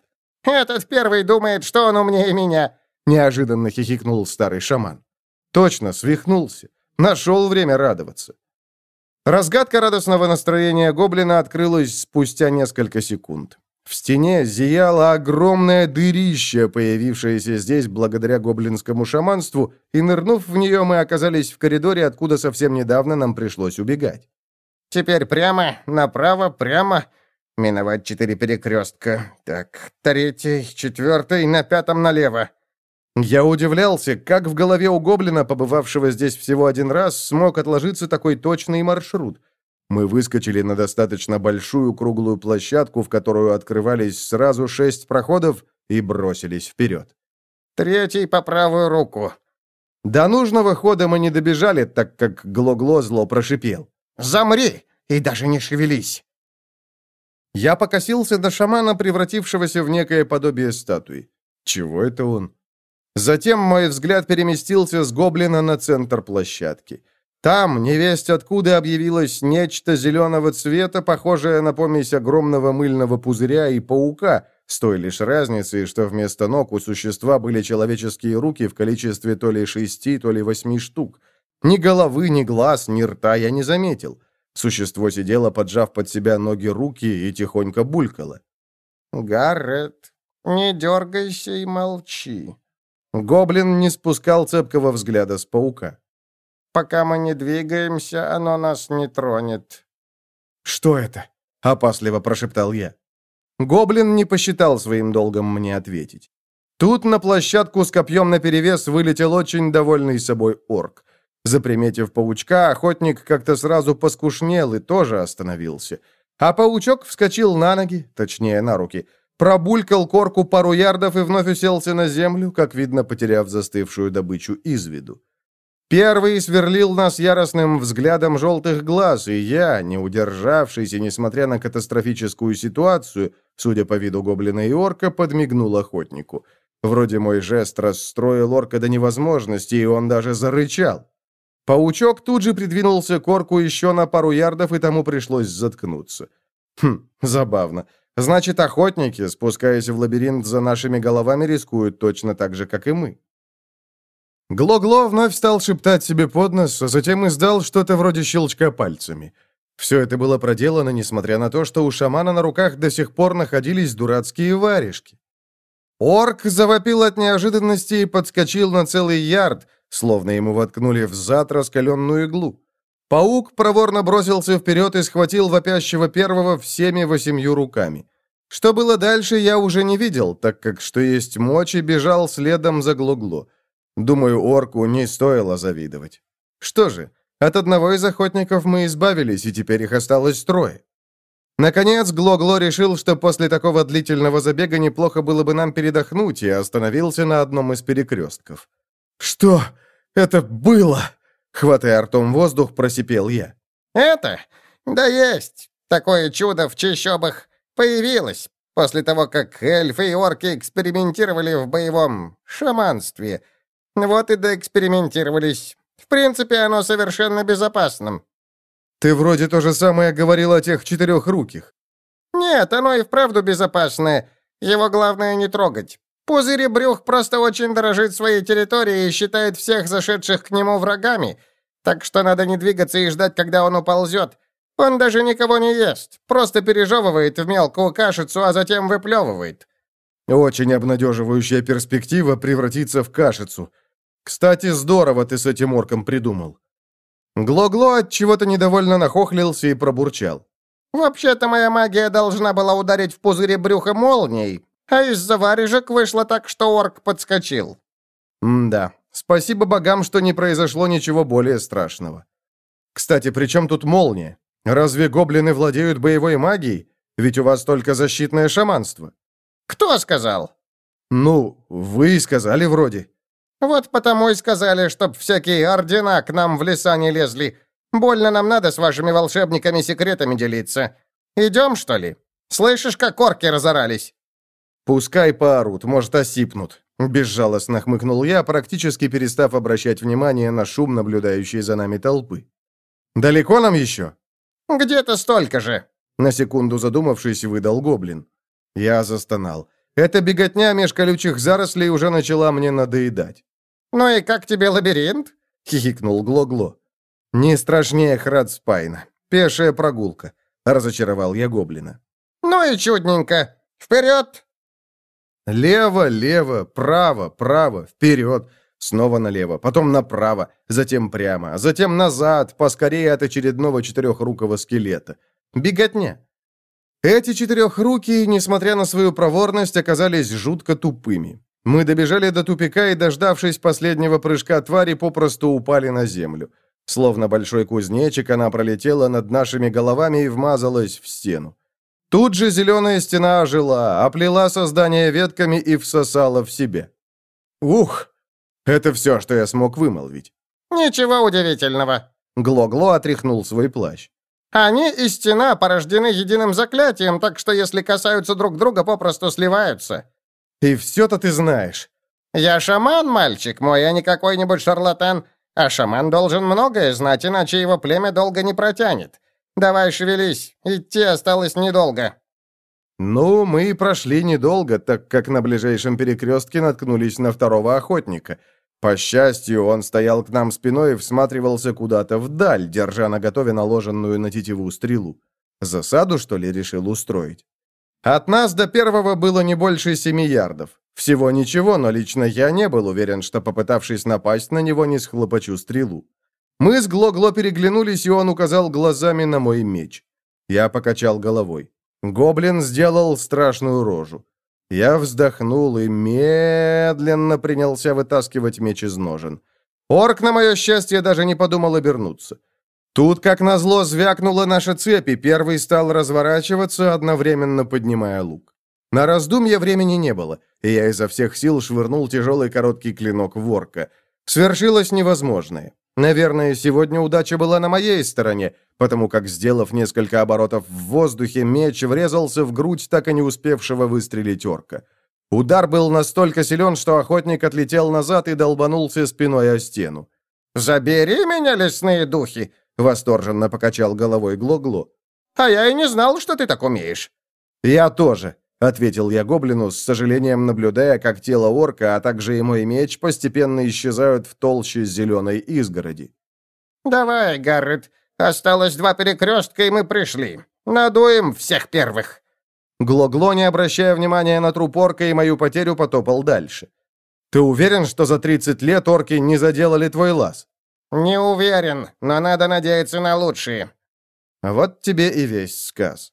«Этот первый думает, что он умнее меня», — неожиданно хихикнул старый шаман. Точно, свихнулся. Нашел время радоваться. Разгадка радостного настроения гоблина открылась спустя несколько секунд. В стене зияло огромное дырище, появившееся здесь благодаря гоблинскому шаманству, и, нырнув в нее, мы оказались в коридоре, откуда совсем недавно нам пришлось убегать. «Теперь прямо, направо, прямо, миновать четыре перекрестка. Так, третий, четвертый, на пятом налево». Я удивлялся, как в голове у гоблина, побывавшего здесь всего один раз, смог отложиться такой точный маршрут — мы выскочили на достаточно большую круглую площадку, в которую открывались сразу шесть проходов, и бросились вперед. «Третий по правую руку». До нужного хода мы не добежали, так как Глогло зло прошипел. «Замри и даже не шевелись!» Я покосился на шамана, превратившегося в некое подобие статуи. Чего это он? Затем мой взгляд переместился с гоблина на центр площадки. Там, невесть откуда, объявилось нечто зеленого цвета, похожее на помесь огромного мыльного пузыря и паука, с той лишь разницей, что вместо ног у существа были человеческие руки в количестве то ли шести, то ли восьми штук. Ни головы, ни глаз, ни рта я не заметил. Существо сидело, поджав под себя ноги руки и тихонько булькало. «Гаррет, не дергайся и молчи». Гоблин не спускал цепкого взгляда с паука. «Пока мы не двигаемся, оно нас не тронет». «Что это?» — опасливо прошептал я. Гоблин не посчитал своим долгом мне ответить. Тут на площадку с копьем наперевес вылетел очень довольный собой орк. Заприметив паучка, охотник как-то сразу поскушнел и тоже остановился. А паучок вскочил на ноги, точнее, на руки, пробулькал корку пару ярдов и вновь уселся на землю, как видно, потеряв застывшую добычу из виду. Первый сверлил нас яростным взглядом желтых глаз, и я, не удержавшись и несмотря на катастрофическую ситуацию, судя по виду гоблина и орка, подмигнул охотнику. Вроде мой жест расстроил орка до невозможности, и он даже зарычал. Паучок тут же придвинулся к орку еще на пару ярдов, и тому пришлось заткнуться. Хм, забавно. Значит, охотники, спускаясь в лабиринт за нашими головами, рискуют точно так же, как и мы. Гло-гло вновь стал шептать себе под нос, а затем издал что-то вроде щелчка пальцами. Все это было проделано, несмотря на то, что у шамана на руках до сих пор находились дурацкие варежки. Орк завопил от неожиданности и подскочил на целый ярд, словно ему воткнули в зад раскаленную иглу. Паук проворно бросился вперед и схватил вопящего первого всеми восемью руками. Что было дальше, я уже не видел, так как, что есть мочи, бежал следом за Глуглу. Думаю, орку не стоило завидовать. Что же, от одного из охотников мы избавились, и теперь их осталось трое. Наконец, Глогло решил, что после такого длительного забега неплохо было бы нам передохнуть, и остановился на одном из перекрестков. «Что это было?» Хватая ртом воздух, просипел я. «Это? Да есть. Такое чудо в чащобах появилось после того, как эльфы и орки экспериментировали в боевом шаманстве. Вот и доэкспериментировались. В принципе, оно совершенно безопасным». «Ты вроде то же самое говорил о тех четырехруких». «Нет, оно и вправду безопасное. Его главное не трогать. Пузырь брюх просто очень дорожит своей территорией и считает всех зашедших к нему врагами, так что надо не двигаться и ждать, когда он уползет. Он даже никого не ест, просто пережевывает в мелкую кашицу, а затем выплевывает». «Очень обнадеживающая перспектива превратиться в кашицу. Кстати, здорово ты с этим орком придумал». Гло-гло от чего-то недовольно нахохлился и пробурчал. «Вообще-то моя магия должна была ударить в пузыре брюха молнией, а из-за варежек вышло так, что орк подскочил». «М-да. Спасибо богам, что не произошло ничего более страшного. Кстати, при чем тут молния? Разве гоблины владеют боевой магией? Ведь у вас только защитное шаманство». «Кто сказал?» «Ну, вы сказали вроде». «Вот потому и сказали, чтоб всякие ордена к нам в леса не лезли. Больно нам надо с вашими волшебниками секретами делиться. Идем, что ли? Слышишь, как орки разорались?» «Пускай поорут, может, осипнут», — безжалостно хмыкнул я, практически перестав обращать внимание на шум, наблюдающий за нами толпы. «Далеко нам еще?» «Где-то столько же», — на секунду задумавшись, выдал гоблин. Я застонал. Эта беготня меж колючих зарослей уже начала мне надоедать. «Ну и как тебе лабиринт?» — хихикнул Гло-Гло. «Не страшнее Храдспайна. Пешая прогулка», — разочаровал я гоблина. «Ну и чудненько. Вперед!» Лево, лево, право, право, вперед, снова налево, потом направо, затем прямо, затем назад, поскорее от очередного четырехрукого скелета. Беготня. Эти четырехруки, несмотря на свою проворность, оказались жутко тупыми. Мы добежали до тупика и, дождавшись последнего прыжка твари, попросту упали на землю. Словно большой кузнечик, она пролетела над нашими головами и вмазалась в стену. Тут же зеленая стена ожила, оплела создание ветками и всосала в себе. Ух! Это все, что я смог вымолвить. «Ничего удивительного!» Гло-гло отряхнул свой плащ. «Они и стена порождены единым заклятием, так что если касаются друг друга, попросту сливаются». «И все-то ты знаешь». «Я шаман, мальчик мой, а не какой-нибудь шарлатан. А шаман должен многое знать, иначе его племя долго не протянет. «Давай, шевелись, идти осталось недолго». Ну, мы прошли недолго, так как на ближайшем перекрестке наткнулись на второго охотника. По счастью, он стоял к нам спиной и всматривался куда-то вдаль, держа на готове наложенную на тетиву стрелу. Засаду, что ли, решил устроить? От нас до первого было не больше семи ярдов. Всего ничего, но лично я не был уверен, что, попытавшись напасть на него, не схлопочу стрелу. Мы с Гло-Гло переглянулись, и он указал глазами на мой меч. Я покачал головой. Гоблин сделал страшную рожу. Я вздохнул и медленно принялся вытаскивать меч из ножен. Орк, на мое счастье, даже не подумал обернуться. Тут, как назло, звякнула наша цепь, и первый стал разворачиваться, одновременно поднимая лук. На раздумье времени не было, и я изо всех сил швырнул тяжелый короткий клинок в орка. Свершилось невозможное. Наверное, сегодня удача была на моей стороне, потому как, сделав несколько оборотов в воздухе, меч врезался в грудь так и не успевшего выстрелить орка. Удар был настолько силен, что охотник отлетел назад и долбанулся спиной о стену. «Забери меня, лесные духи! — восторженно покачал головой Гло-Гло. «А я и не знал, что ты так умеешь». «Я тоже», — ответил я гоблину, с сожалением наблюдая, как тело орка, а также и мой меч постепенно исчезают в толще зеленой изгороди. «Давай, Гаррет, осталось два перекрестка, и мы пришли. Надуем всех первых». Гло-Гло, не обращая внимания на труп орка и мою потерю, потопал дальше. «Ты уверен, что за 30 лет орки не заделали твой лаз?» «Не уверен, но надо надеяться на лучшие». Вот тебе и весь сказ.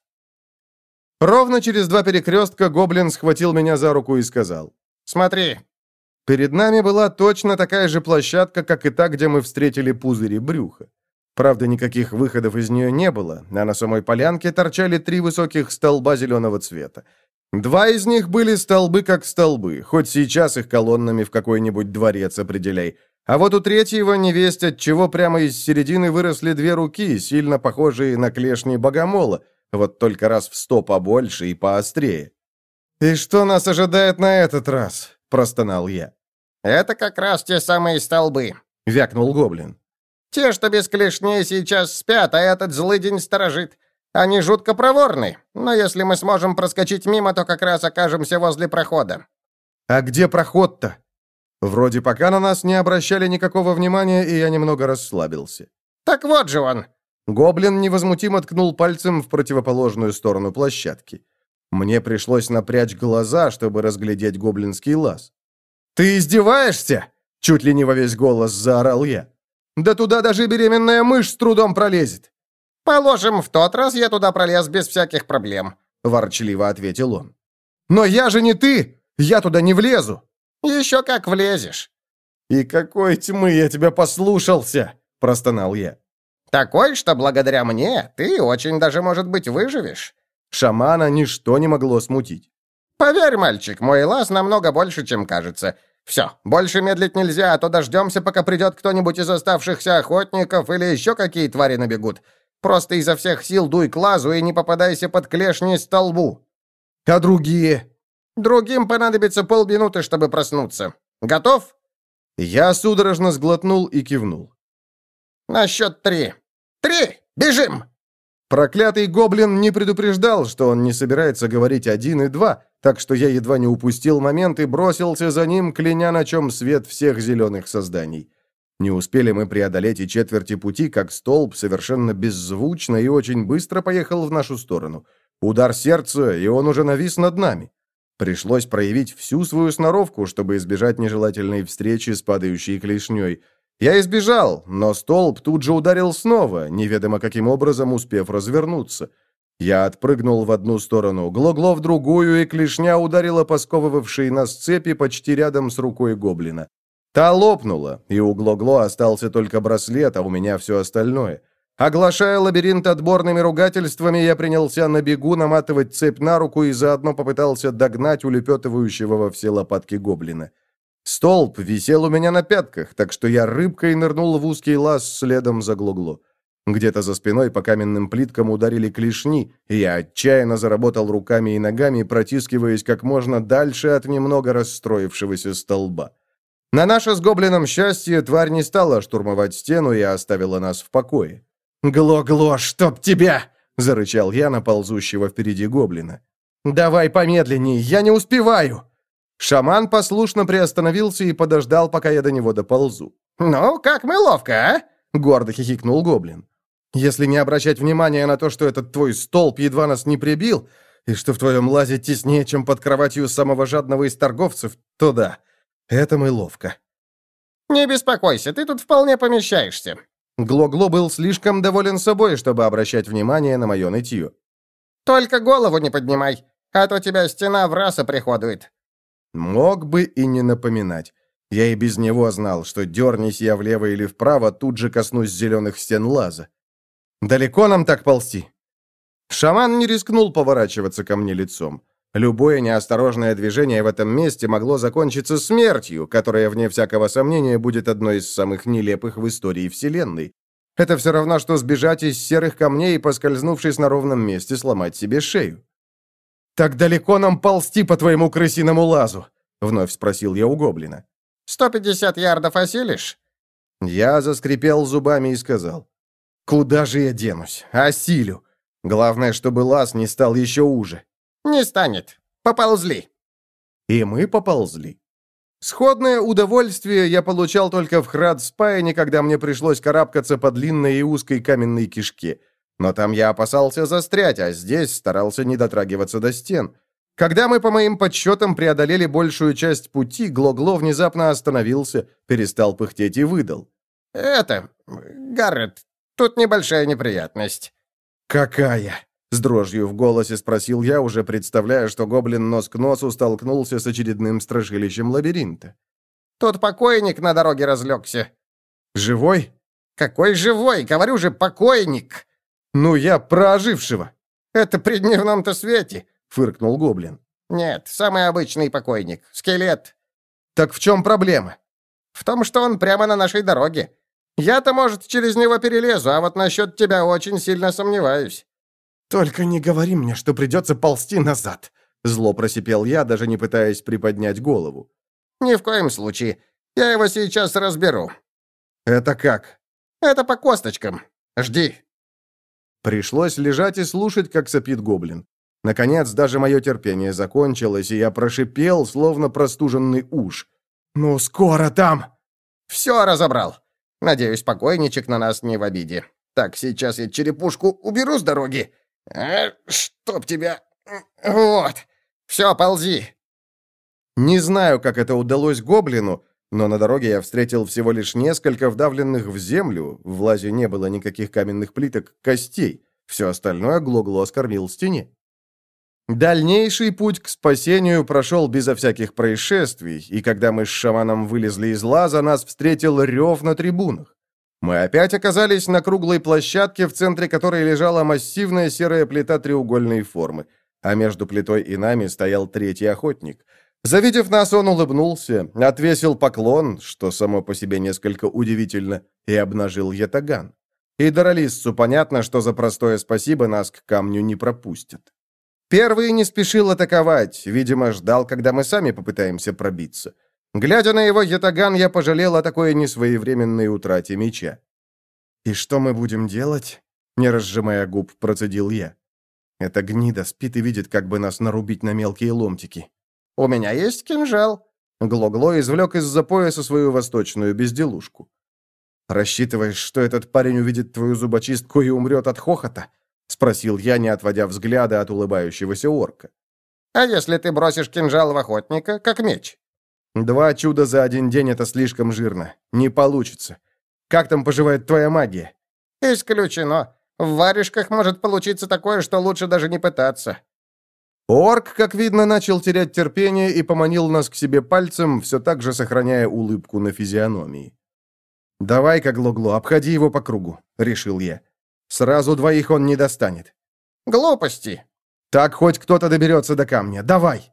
Ровно через два перекрестка гоблин схватил меня за руку и сказал. «Смотри». Перед нами была точно такая же площадка, как и та, где мы встретили пузыри брюха. Правда, никаких выходов из нее не было, а на самой полянке торчали три высоких столба зеленого цвета. Два из них были столбы как столбы, хоть сейчас их колоннами в какой-нибудь дворец определяй, а вот у третьего невесть от чего прямо из середины выросли две руки, сильно похожие на клешни богомола, вот только раз в сто побольше и поострее. «И что нас ожидает на этот раз?» – простонал я. «Это как раз те самые столбы», — вякнул гоблин. «Те, что без клешней, сейчас спят, а этот злый день сторожит. Они жутко проворны, но если мы сможем проскочить мимо, то как раз окажемся возле прохода». «А где проход-то?» Вроде пока на нас не обращали никакого внимания, и я немного расслабился. «Так вот же он!» Гоблин невозмутимо ткнул пальцем в противоположную сторону площадки. Мне пришлось напрячь глаза, чтобы разглядеть гоблинский лаз. «Ты издеваешься?» — чуть ли не во весь голос заорал я. «Да туда даже беременная мышь с трудом пролезет!» «Положим, в тот раз я туда пролез без всяких проблем», — ворчливо ответил он. «Но я же не ты! Я туда не влезу!» «Еще как влезешь!» «И какой тьмы я тебя послушался!» — простонал я. «Такой, что благодаря мне ты очень даже, может быть, выживешь». Шамана ничто не могло смутить. «Поверь, мальчик, мой лаз намного больше, чем кажется. Все, больше медлить нельзя, а то дождемся, пока придет кто-нибудь из оставшихся охотников или еще какие твари набегут. Просто изо всех сил дуй к лазу и не попадайся под клешни столбу». «А другие?» Другим понадобится полминуты, чтобы проснуться. Готов?» Я судорожно сглотнул и кивнул. «На счет три. Три! Бежим!» Проклятый гоблин не предупреждал, что он не собирается говорить один и два, так что я едва не упустил момент и бросился за ним, кляня на чем свет всех зеленых созданий. Не успели мы преодолеть и четверти пути, как столб совершенно беззвучно и очень быстро поехал в нашу сторону. Удар сердца, и он уже навис над нами. Пришлось проявить всю свою сноровку, чтобы избежать нежелательной встречи с падающей клешней. Я избежал, но столб тут же ударил снова, неведомо каким образом успев развернуться. Я отпрыгнул в одну сторону, глогло в другую, и клешня ударила по сковывавшей нас цепи почти рядом с рукой гоблина. Та лопнула, и у Глогло остался только браслет, а у меня все остальное. Оглашая лабиринт отборными ругательствами, я принялся на бегу наматывать цепь на руку и заодно попытался догнать улепетывающего во все лопатки гоблина. Столб висел у меня на пятках, так что я рыбкой нырнул в узкий лаз следом за Глуглу. Где-то за спиной по каменным плиткам ударили клешни, и я отчаянно заработал руками и ногами, протискиваясь как можно дальше от немного расстроившегося столба. На наше с гоблином счастье тварь не стала штурмовать стену и оставила нас в покое. «Гло-гло, чтоб тебя!» — зарычал я на ползущего впереди гоблина. «Давай помедленней, я не успеваю!» Шаман послушно приостановился и подождал, пока я до него доползу. «Ну, как мы ловко, а?» — гордо хихикнул гоблин. «Если не обращать внимания на то, что этот твой столб едва нас не прибил, и что в твоем лазе теснее, чем под кроватью самого жадного из торговцев, то да, это мы ловко». «Не беспокойся, ты тут вполне помещаешься». Гло-Гло был слишком доволен собой, чтобы обращать внимание на мое нытье. «Только голову не поднимай, а то тебя стена в раз оприходует». Мог бы и не напоминать. Я и без него знал, что дернись я влево или вправо, тут же коснусь зеленых стен лаза. Далеко нам так ползти? Шаман не рискнул поворачиваться ко мне лицом. Любое неосторожное движение в этом месте могло закончиться смертью, которая, вне всякого сомнения, будет одной из самых нелепых в истории Вселенной. Это все равно, что сбежать из серых камней и, поскользнувшись на ровном месте, сломать себе шею. «Так далеко нам ползти по твоему крысиному лазу?» — вновь спросил я у гоблина. «Сто пятьдесят ярдов осилишь?» Я заскрипел зубами и сказал. «Куда же я денусь? Осилю. Главное, чтобы лаз не стал еще уже». «Не станет. Поползли». И мы поползли. Сходное удовольствие я получал только в Храдспайне, когда мне пришлось карабкаться по длинной и узкой каменной кишке. Но там я опасался застрять, а здесь старался не дотрагиваться до стен. Когда мы, по моим подсчетам, преодолели большую часть пути, Глогло внезапно остановился, перестал пыхтеть и выдал. «Это... Гаррет, тут небольшая неприятность». «Какая?» С дрожью в голосе спросил я, уже представляя, что гоблин нос к носу столкнулся с очередным страшилищем лабиринта. «Тут покойник на дороге разлегся». «Живой?» «Какой живой? Говорю же, покойник!» «Ну, я про ожившего». «Это при дневном-то свете», — фыркнул гоблин. «Нет, самый обычный покойник. Скелет». «Так в чем проблема?» «В том, что он прямо на нашей дороге. Я-то, может, через него перелезу, а вот насчет тебя очень сильно сомневаюсь». «Только не говори мне, что придется ползти назад», — зло просипел я, даже не пытаясь приподнять голову. «Ни в коем случае. Я его сейчас разберу». «Это как?» «Это по косточкам. Жди». Пришлось лежать и слушать, как сопит гоблин. Наконец, даже мое терпение закончилось, и я прошипел, словно простуженный уж. «Ну, скоро там!» «Все разобрал. Надеюсь, покойничек на нас не в обиде. Так, сейчас я черепушку уберу с дороги. А, чтоб тебя... Вот. Все, ползи. Не знаю, как это удалось гоблину, но на дороге я встретил всего лишь несколько вдавленных в землю, в лазе не было никаких каменных плиток, костей. Все остальное Глогло скормил стене. Дальнейший путь к спасению прошел безо всяких происшествий, и когда мы с шаманом вылезли из лаза, нас встретил рев на трибунах. Мы опять оказались на круглой площадке, в центре которой лежала массивная серая плита треугольной формы, а между плитой и нами стоял третий охотник. Завидев нас, он улыбнулся, отвесил поклон, что само по себе несколько удивительно, и обнажил ятаган. И Доролиссу понятно, что за простое спасибо нас к камню не пропустят. Первый не спешил атаковать, видимо, ждал, когда мы сами попытаемся пробиться. Глядя на его ятаган, я пожалел о такой несвоевременной утрате меча. «И что мы будем делать?» Не разжимая губ, процедил я. Эта гнида спит и видит, как бы нас нарубить на мелкие ломтики. «У меня есть кинжал». Глогло извлек из-за пояса свою восточную безделушку. «Рассчитываешь, что этот парень увидит твою зубочистку и умрет от хохота?» — спросил я, не отводя взгляда от улыбающегося орка. «А если ты бросишь кинжал в охотника, как меч?» Два чуда за один день — это слишком жирно. Не получится. Как там поживает твоя магия?» «Исключено. В варежках может получиться такое, что лучше даже не пытаться». Орк, как видно, начал терять терпение и поманил нас к себе пальцем, все так же сохраняя улыбку на физиономии. «Давай-ка, Глуглу, обходи его по кругу», — решил я. «Сразу двоих он не достанет». «Глупости». «Так хоть кто-то доберется до камня. Давай!»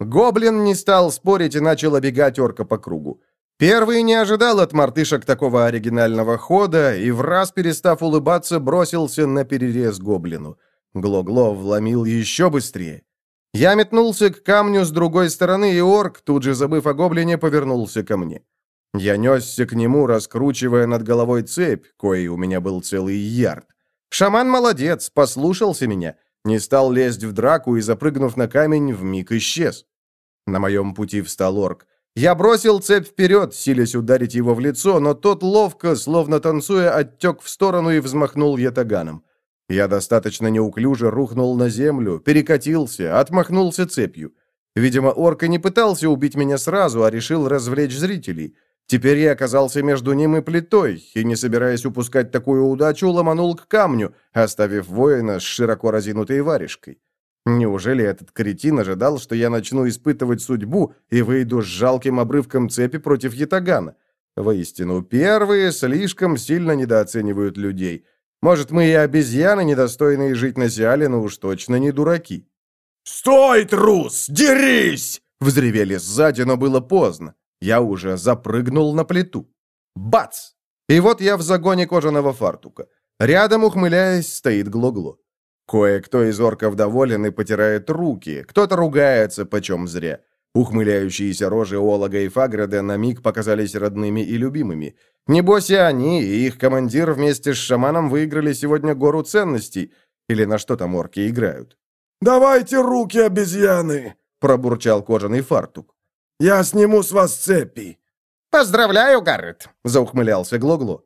Гоблин не стал спорить и начал обегать орка по кругу. Первый не ожидал от мартышек такого оригинального хода и, в раз перестав улыбаться, бросился на перерез гоблину. Глогло вломил еще быстрее. Я метнулся к камню с другой стороны, и орк, тут же забыв о гоблине, повернулся ко мне. Я несся к нему, раскручивая над головой цепь, коей у меня был целый ярд. Шаман молодец, послушался меня — не стал лезть в драку и, запрыгнув на камень, вмиг исчез. На моем пути встал орк. Я бросил цепь вперед, силясь ударить его в лицо, но тот ловко, словно танцуя, оттек в сторону и взмахнул ятаганом. Я достаточно неуклюже рухнул на землю, перекатился, отмахнулся цепью. Видимо, орка не пытался убить меня сразу, а решил развлечь зрителей. Теперь я оказался между ним и плитой, и, не собираясь упускать такую удачу, ломанул к камню, оставив воина с широко разинутой варежкой. Неужели этот кретин ожидал, что я начну испытывать судьбу и выйду с жалким обрывком цепи против ятагана? Воистину, первые слишком сильно недооценивают людей. Может, мы и обезьяны, недостойные жить на Сиале, но уж точно не дураки. «Стой, трус! Дерись!» Взревели сзади, но было поздно. Я уже запрыгнул на плиту. Бац! И вот я в загоне кожаного фартука. Рядом, ухмыляясь, стоит Глогло. Кое-кто из орков доволен и потирает руки, кто-то ругается почем зря. Ухмыляющиеся рожи Олага и Фаграда на миг показались родными и любимыми. Небось и они, и их командир вместе с шаманом выиграли сегодня гору ценностей. Или на что там орки играют? «Давайте руки, обезьяны!» — пробурчал кожаный фартук. «Я сниму с вас цепи!» «Поздравляю, Гаррет!» — заухмылялся Глогло.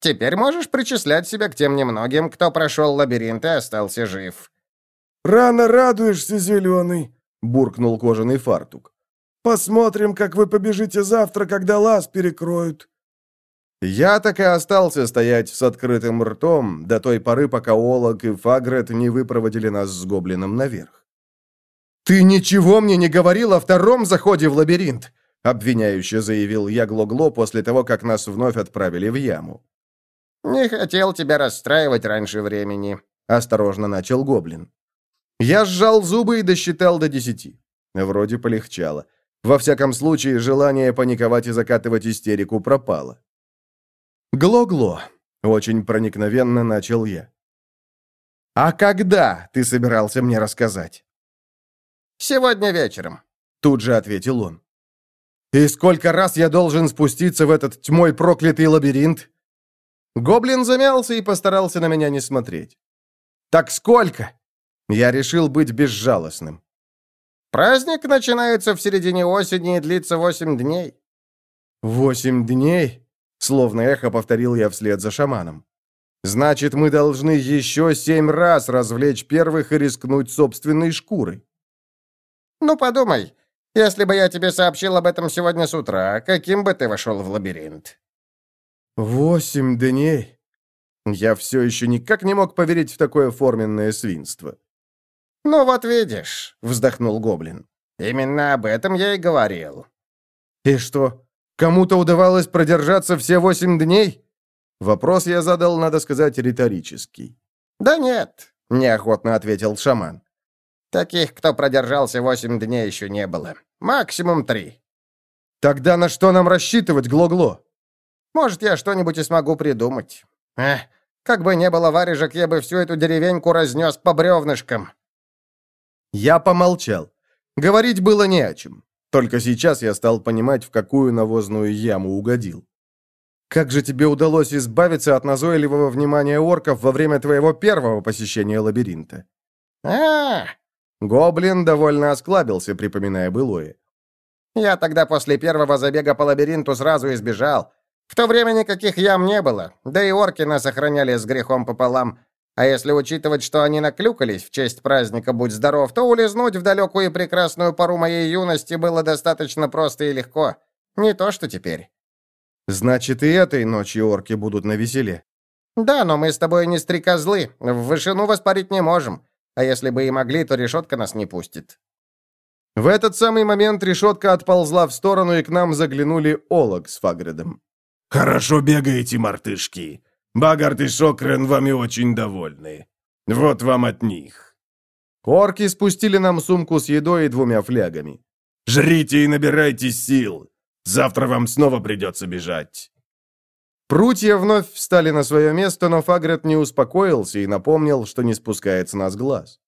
Теперь можешь причислять себя к тем немногим, кто прошел лабиринт и остался жив». «Рано радуешься, зеленый», — буркнул кожаный фартук. «Посмотрим, как вы побежите завтра, когда лаз перекроют». Я так и остался стоять с открытым ртом до той поры, пока Олог и Фагрет не выпроводили нас с гоблином наверх. «Ты ничего мне не говорил о втором заходе в лабиринт!» — обвиняюще заявил я Глогло после того, как нас вновь отправили в яму. «Не хотел тебя расстраивать раньше времени», — осторожно начал Гоблин. Я сжал зубы и досчитал до десяти. Вроде полегчало. Во всяком случае, желание паниковать и закатывать истерику пропало. «Гло-гло», — очень проникновенно начал я. «А когда ты собирался мне рассказать?» «Сегодня вечером», — тут же ответил он. «И сколько раз я должен спуститься в этот тьмой проклятый лабиринт?» Гоблин замялся и постарался на меня не смотреть. «Так сколько?» Я решил быть безжалостным. «Праздник начинается в середине осени и длится восемь дней». «Восемь дней?» Словно эхо повторил я вслед за шаманом. «Значит, мы должны еще семь раз развлечь первых и рискнуть собственной шкурой». «Ну, подумай, если бы я тебе сообщил об этом сегодня с утра, каким бы ты вошел в лабиринт?» «Восемь дней?» Я все еще никак не мог поверить в такое форменное свинство. «Ну вот видишь», — вздохнул Гоблин. «Именно об этом я и говорил». «И что, кому-то удавалось продержаться все восемь дней?» Вопрос я задал, надо сказать, риторический. «Да нет», — неохотно ответил шаман. «Таких, кто продержался восемь дней, еще не было. Максимум три». «Тогда на что нам рассчитывать, Глогло?» Может, я что-нибудь и смогу придумать. Эх, как бы не было варежек, я бы всю эту деревеньку разнес по бревнышкам». Я помолчал. Говорить было не о чем. Только сейчас я стал понимать, в какую навозную яму угодил. «Как же тебе удалось избавиться от назойливого внимания орков во время твоего первого посещения лабиринта?» а, -а, -а Гоблин довольно осклабился, припоминая былое. «Я тогда после первого забега по лабиринту сразу избежал. В то время никаких ям не было, да и орки нас охраняли с грехом пополам. А если учитывать, что они наклюкались в честь праздника «Будь здоров», то улизнуть в далекую и прекрасную пору моей юности было достаточно просто и легко. Не то, что теперь. Значит, и этой ночью орки будут на веселе. Да, но мы с тобой не стрекозлы, в вышину воспарить не можем. А если бы и могли, то решетка нас не пустит. В этот самый момент решетка отползла в сторону, и к нам заглянули Олог с Фагредом. «Хорошо бегаете, мартышки. Багарт и Шокрен вами очень довольны. Вот вам от них». Орки спустили нам сумку с едой и двумя флягами. «Жрите и набирайтесь сил. Завтра вам снова придется бежать». Прутья вновь встали на свое место, но Фагрет не успокоился и напомнил, что не спускает с нас глаз.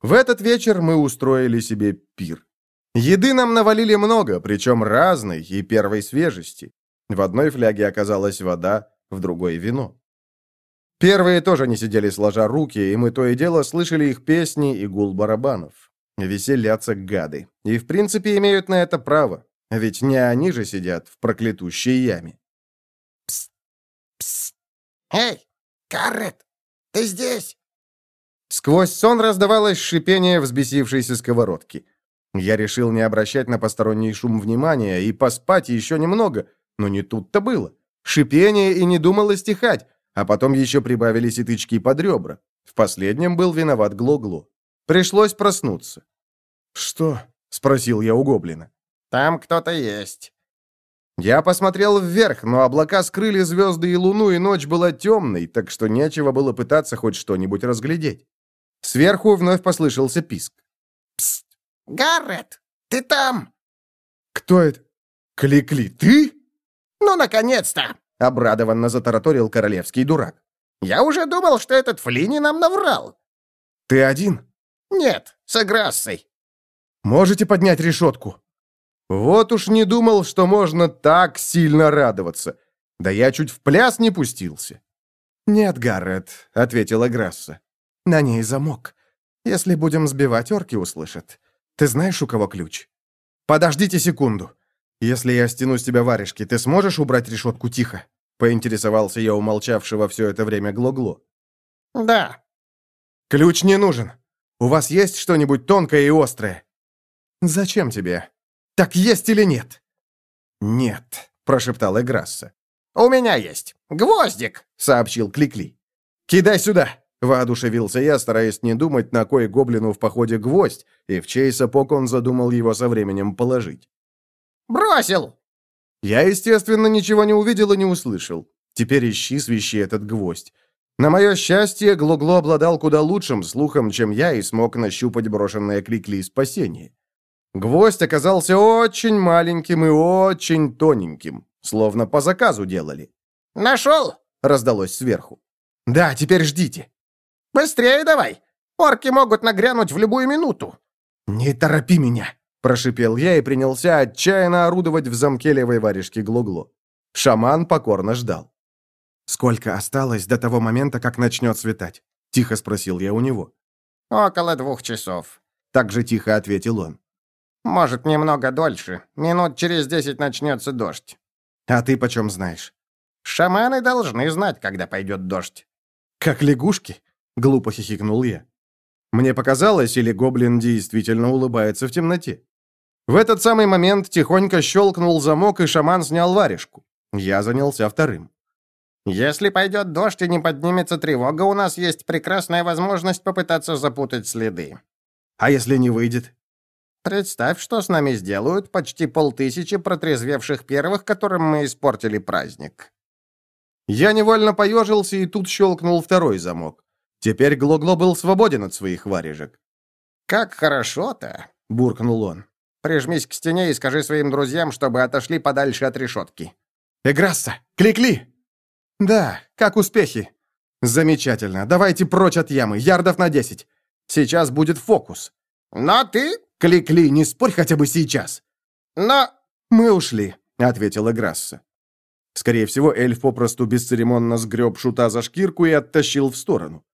В этот вечер мы устроили себе пир. Еды нам навалили много, причем разной и первой свежести. В одной фляге оказалась вода, в другой — вино. Первые тоже не сидели сложа руки, и мы то и дело слышали их песни и гул барабанов. Веселятся гады. И, в принципе, имеют на это право. Ведь не они же сидят в проклятущей яме. Пс, пс. Эй, Каррет, ты здесь? Сквозь сон раздавалось шипение взбесившейся сковородки. Я решил не обращать на посторонний шум внимания и поспать еще немного, но не тут-то было. Шипение и не думало стихать, а потом еще прибавились и тычки под ребра. В последнем был виноват Глогло. Пришлось проснуться. «Что?» — спросил я у гоблина. «Там кто-то есть». Я посмотрел вверх, но облака скрыли звезды и луну, и ночь была темной, так что нечего было пытаться хоть что-нибудь разглядеть. Сверху вновь послышался писк. «Псst! Гаррет, ты там?» «Кто это?» «Кликли, ты?» «Ну, наконец-то!» — обрадованно затараторил королевский дурак. «Я уже думал, что этот Флини нам наврал». «Ты один?» «Нет, с Аграссой». «Можете поднять решетку?» Вот уж не думал, что можно так сильно радоваться. Да я чуть в пляс не пустился. «Нет, Гаррет», — ответила Грасса. «На ней замок. Если будем сбивать, орки услышат. Ты знаешь, у кого ключ?» «Подождите секунду. Если я стяну с тебя варежки, ты сможешь убрать решетку тихо?» Поинтересовался я умолчавшего все это время Глогло. -гло. «Да». «Ключ не нужен. У вас есть что-нибудь тонкое и острое?» «Зачем тебе? Так есть или нет?» «Нет», — прошептал Эграсса. «У меня есть. Гвоздик», — сообщил Кликли. «Кидай сюда!» — воодушевился я, стараясь не думать, на кой гоблину в походе гвоздь, и в чей сапог он задумал его со временем положить. «Бросил!» Я, естественно, ничего не увидел и не услышал. Теперь ищи свищи этот гвоздь. На мое счастье, Глугло обладал куда лучшим слухом, чем я, и смог нащупать брошенное Кликли спасение. Гвоздь оказался очень маленьким и очень тоненьким, словно по заказу делали. «Нашел!» — раздалось сверху. «Да, теперь ждите». «Быстрее давай! Орки могут нагрянуть в любую минуту!» «Не торопи меня!» — прошипел я и принялся отчаянно орудовать в замке левой варежки Глугло. Шаман покорно ждал. «Сколько осталось до того момента, как начнет светать?» — тихо спросил я у него. «Около двух часов», — так же тихо ответил он. «Может, немного дольше. Минут через десять начнется дождь». «А ты почем знаешь?» «Шаманы должны знать, когда пойдет дождь». «Как лягушки?» — глупо хихикнул я. Мне показалось, или гоблин действительно улыбается в темноте. В этот самый момент тихонько щелкнул замок, и шаман снял варежку. Я занялся вторым. «Если пойдет дождь и не поднимется тревога, у нас есть прекрасная возможность попытаться запутать следы». «А если не выйдет?» «Представь, что с нами сделают почти полтысячи протрезвевших первых, которым мы испортили праздник». Я невольно поежился, и тут щелкнул второй замок. Теперь Глогло был свободен от своих варежек. «Как хорошо-то!» — буркнул он. «Прижмись к стене и скажи своим друзьям, чтобы отошли подальше от решетки». «Эграсса! Кликли!» «Да, как успехи?» «Замечательно. Давайте прочь от ямы, ярдов на десять. Сейчас будет фокус». «Но ты...» «Кликли, не спорь хотя бы сейчас». «Но...» «Мы ушли», — ответила Грасса. Скорее всего, эльф попросту бесцеремонно сгреб шута за шкирку и оттащил в сторону.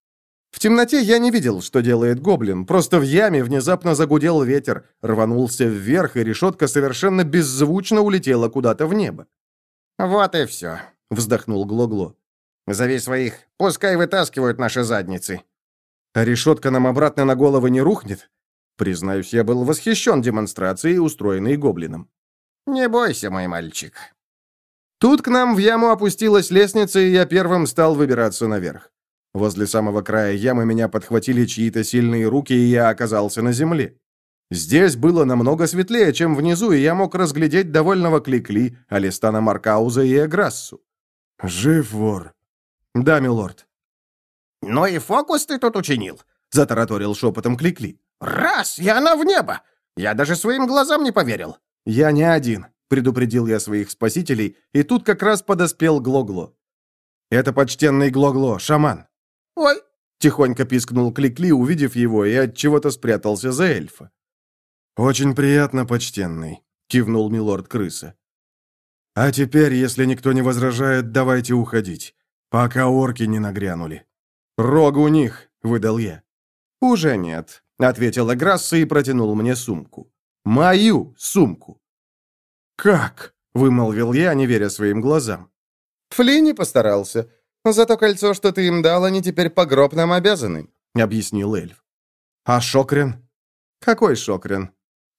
В темноте я не видел, что делает гоблин, просто в яме внезапно загудел ветер, рванулся вверх, и решетка совершенно беззвучно улетела куда-то в небо. «Вот и все», — вздохнул Глогло. «Зови своих, пускай вытаскивают наши задницы». «А решетка нам обратно на головы не рухнет?» Признаюсь, я был восхищен демонстрацией, устроенной гоблином. «Не бойся, мой мальчик». Тут к нам в яму опустилась лестница, и я первым стал выбираться наверх. Возле самого края ямы меня подхватили чьи-то сильные руки, и я оказался на земле. Здесь было намного светлее, чем внизу, и я мог разглядеть довольного Кликли, Алистана Маркауза и Эграссу. «Жив вор?» «Да, милорд». «Ну и фокус ты тут учинил», — затараторил шепотом Кликли. «Раз, и она в небо! Я даже своим глазам не поверил». «Я не один», — предупредил я своих спасителей, и тут как раз подоспел Глогло. «Это почтенный Глогло, шаман». «Ой!» — тихонько пискнул Кликли, увидев его, и от чего то спрятался за эльфа. «Очень приятно, почтенный», — кивнул милорд крыса. «А теперь, если никто не возражает, давайте уходить, пока орки не нагрянули». «Рога у них», — выдал я. «Уже нет», — ответил Эграсса и протянул мне сумку. Мою сумку. «Как?» — вымолвил я, не веря своим глазам. «Флини постарался. Зато кольцо, что ты им дал, они теперь по гроб нам обязаны», — объяснил эльф. «А Шокрен?» «Какой Шокрен?»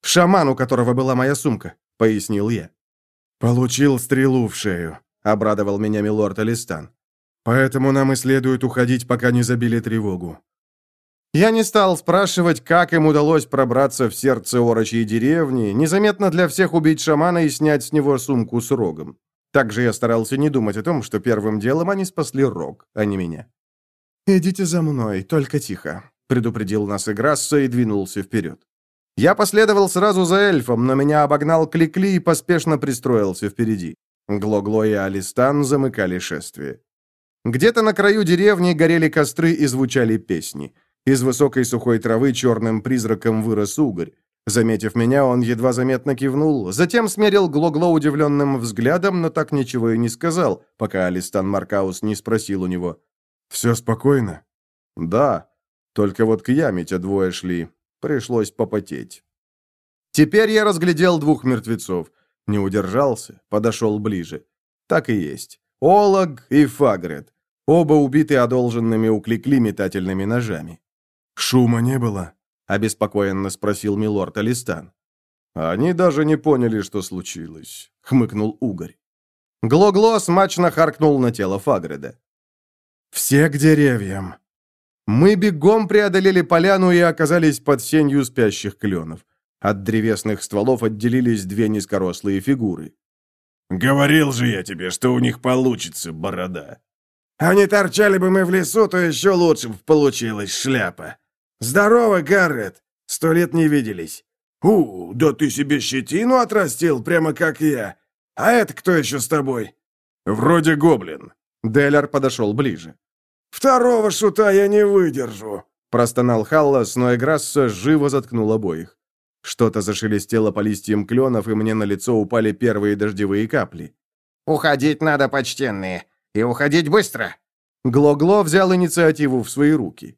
«Шаман, у которого была моя сумка», — пояснил я. «Получил стрелу в шею», — обрадовал меня милорд Алистан. «Поэтому нам и следует уходить, пока не забили тревогу». Я не стал спрашивать, как им удалось пробраться в сердце орочьей деревни, незаметно для всех убить шамана и снять с него сумку с рогом. Также я старался не думать о том, что первым делом они спасли рог, а не меня. «Идите за мной, только тихо», — предупредил нас Играсса и двинулся вперед. Я последовал сразу за эльфом, но меня обогнал Кликли и поспешно пристроился впереди. Глогло и Алистан замыкали шествие. Где-то на краю деревни горели костры и звучали песни. Из высокой сухой травы черным призраком вырос угорь. Заметив меня, он едва заметно кивнул, затем смерил Глогло удивленным взглядом, но так ничего и не сказал, пока Алистан Маркаус не спросил у него. «Все спокойно?» «Да. Только вот к яме те двое шли. Пришлось попотеть». Теперь я разглядел двух мертвецов. Не удержался, подошел ближе. Так и есть. Олаг и Фагрет. Оба убиты одолженными у Кликли метательными ножами. «Шума не было?» — обеспокоенно спросил милорд Алистан. «Они даже не поняли, что случилось», — хмыкнул Угорь. Глогло смачно харкнул на тело Фагреда. «Все к деревьям». Мы бегом преодолели поляну и оказались под сенью спящих кленов. От древесных стволов отделились две низкорослые фигуры. «Говорил же я тебе, что у них получится, борода!» «А не торчали бы мы в лесу, то еще лучше бы получилась шляпа!» «Здорово, Гаррет! Сто лет не виделись!» «У, да ты себе щетину отрастил, прямо как я! А это кто еще с тобой?» «Вроде гоблин». Деллар подошел ближе. «Второго шута я не выдержу!» Простонал Халлас, но Эграсса живо заткнул обоих. Что-то зашелестело по листьям кленов, и мне на лицо упали первые дождевые капли. «Уходить надо, почтенные, и уходить быстро!» Гло-Гло взял инициативу в свои руки.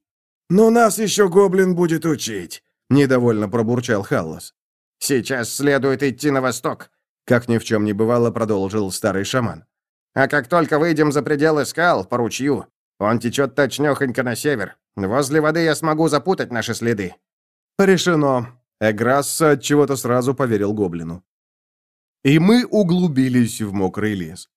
«Но нас еще гоблин будет учить», — недовольно пробурчал Халлас. «Сейчас следует идти на восток», — как ни в чем не бывало, продолжил старый шаман. «А как только выйдем за пределы скал, по ручью, он течет точнёхонько на север. Возле воды я смогу запутать наши следы». «Решено». Эграсса от чего-то сразу поверил гоблину. И мы углубились в мокрый лес.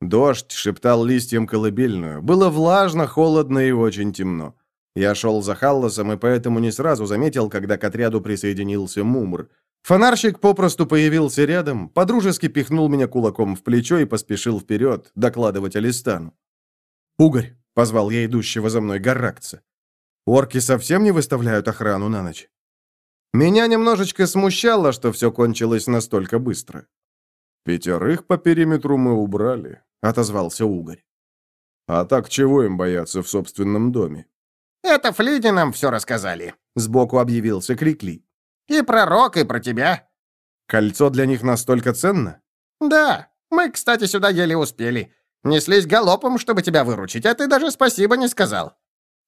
Дождь шептал листьям колыбельную. Было влажно, холодно и очень темно. Я шел за Халласом и поэтому не сразу заметил, когда к отряду присоединился Мумр. Фонарщик попросту появился рядом, подружески пихнул меня кулаком в плечо и поспешил вперед, докладывать Алистану. «Угорь!» — позвал я идущего за мной Гарракца. «Орки совсем не выставляют охрану на ночь?» Меня немножечко смущало, что все кончилось настолько быстро. «Пятерых по периметру мы убрали», — отозвался Угорь. «А так чего им бояться в собственном доме?» «Это Флиди нам все рассказали», — сбоку объявился Крикли. «И про Рок, и про тебя». «Кольцо для них настолько ценно?» «Да. Мы, кстати, сюда еле успели. Неслись галопом, чтобы тебя выручить, а ты даже спасибо не сказал».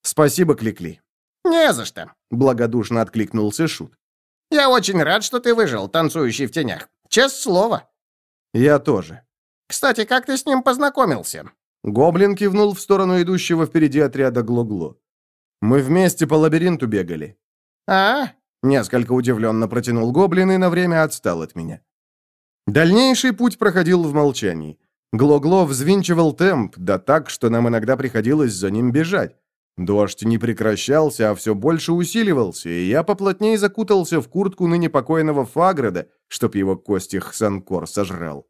«Спасибо, Кликли». «Не за что», — благодушно откликнулся Шут. «Я очень рад, что ты выжил, танцующий в тенях. Честное слово». «Я тоже». «Кстати, как ты с ним познакомился?» Гоблин кивнул в сторону идущего впереди отряда Глогло. Мы вместе по лабиринту бегали». «А?» — несколько удивленно протянул гоблин и на время отстал от меня. Дальнейший путь проходил в молчании. Глогло взвинчивал темп, да так, что нам иногда приходилось за ним бежать. Дождь не прекращался, а все больше усиливался, и я поплотнее закутался в куртку ныне покойного Фаграда, чтоб его костях Санкор сожрал.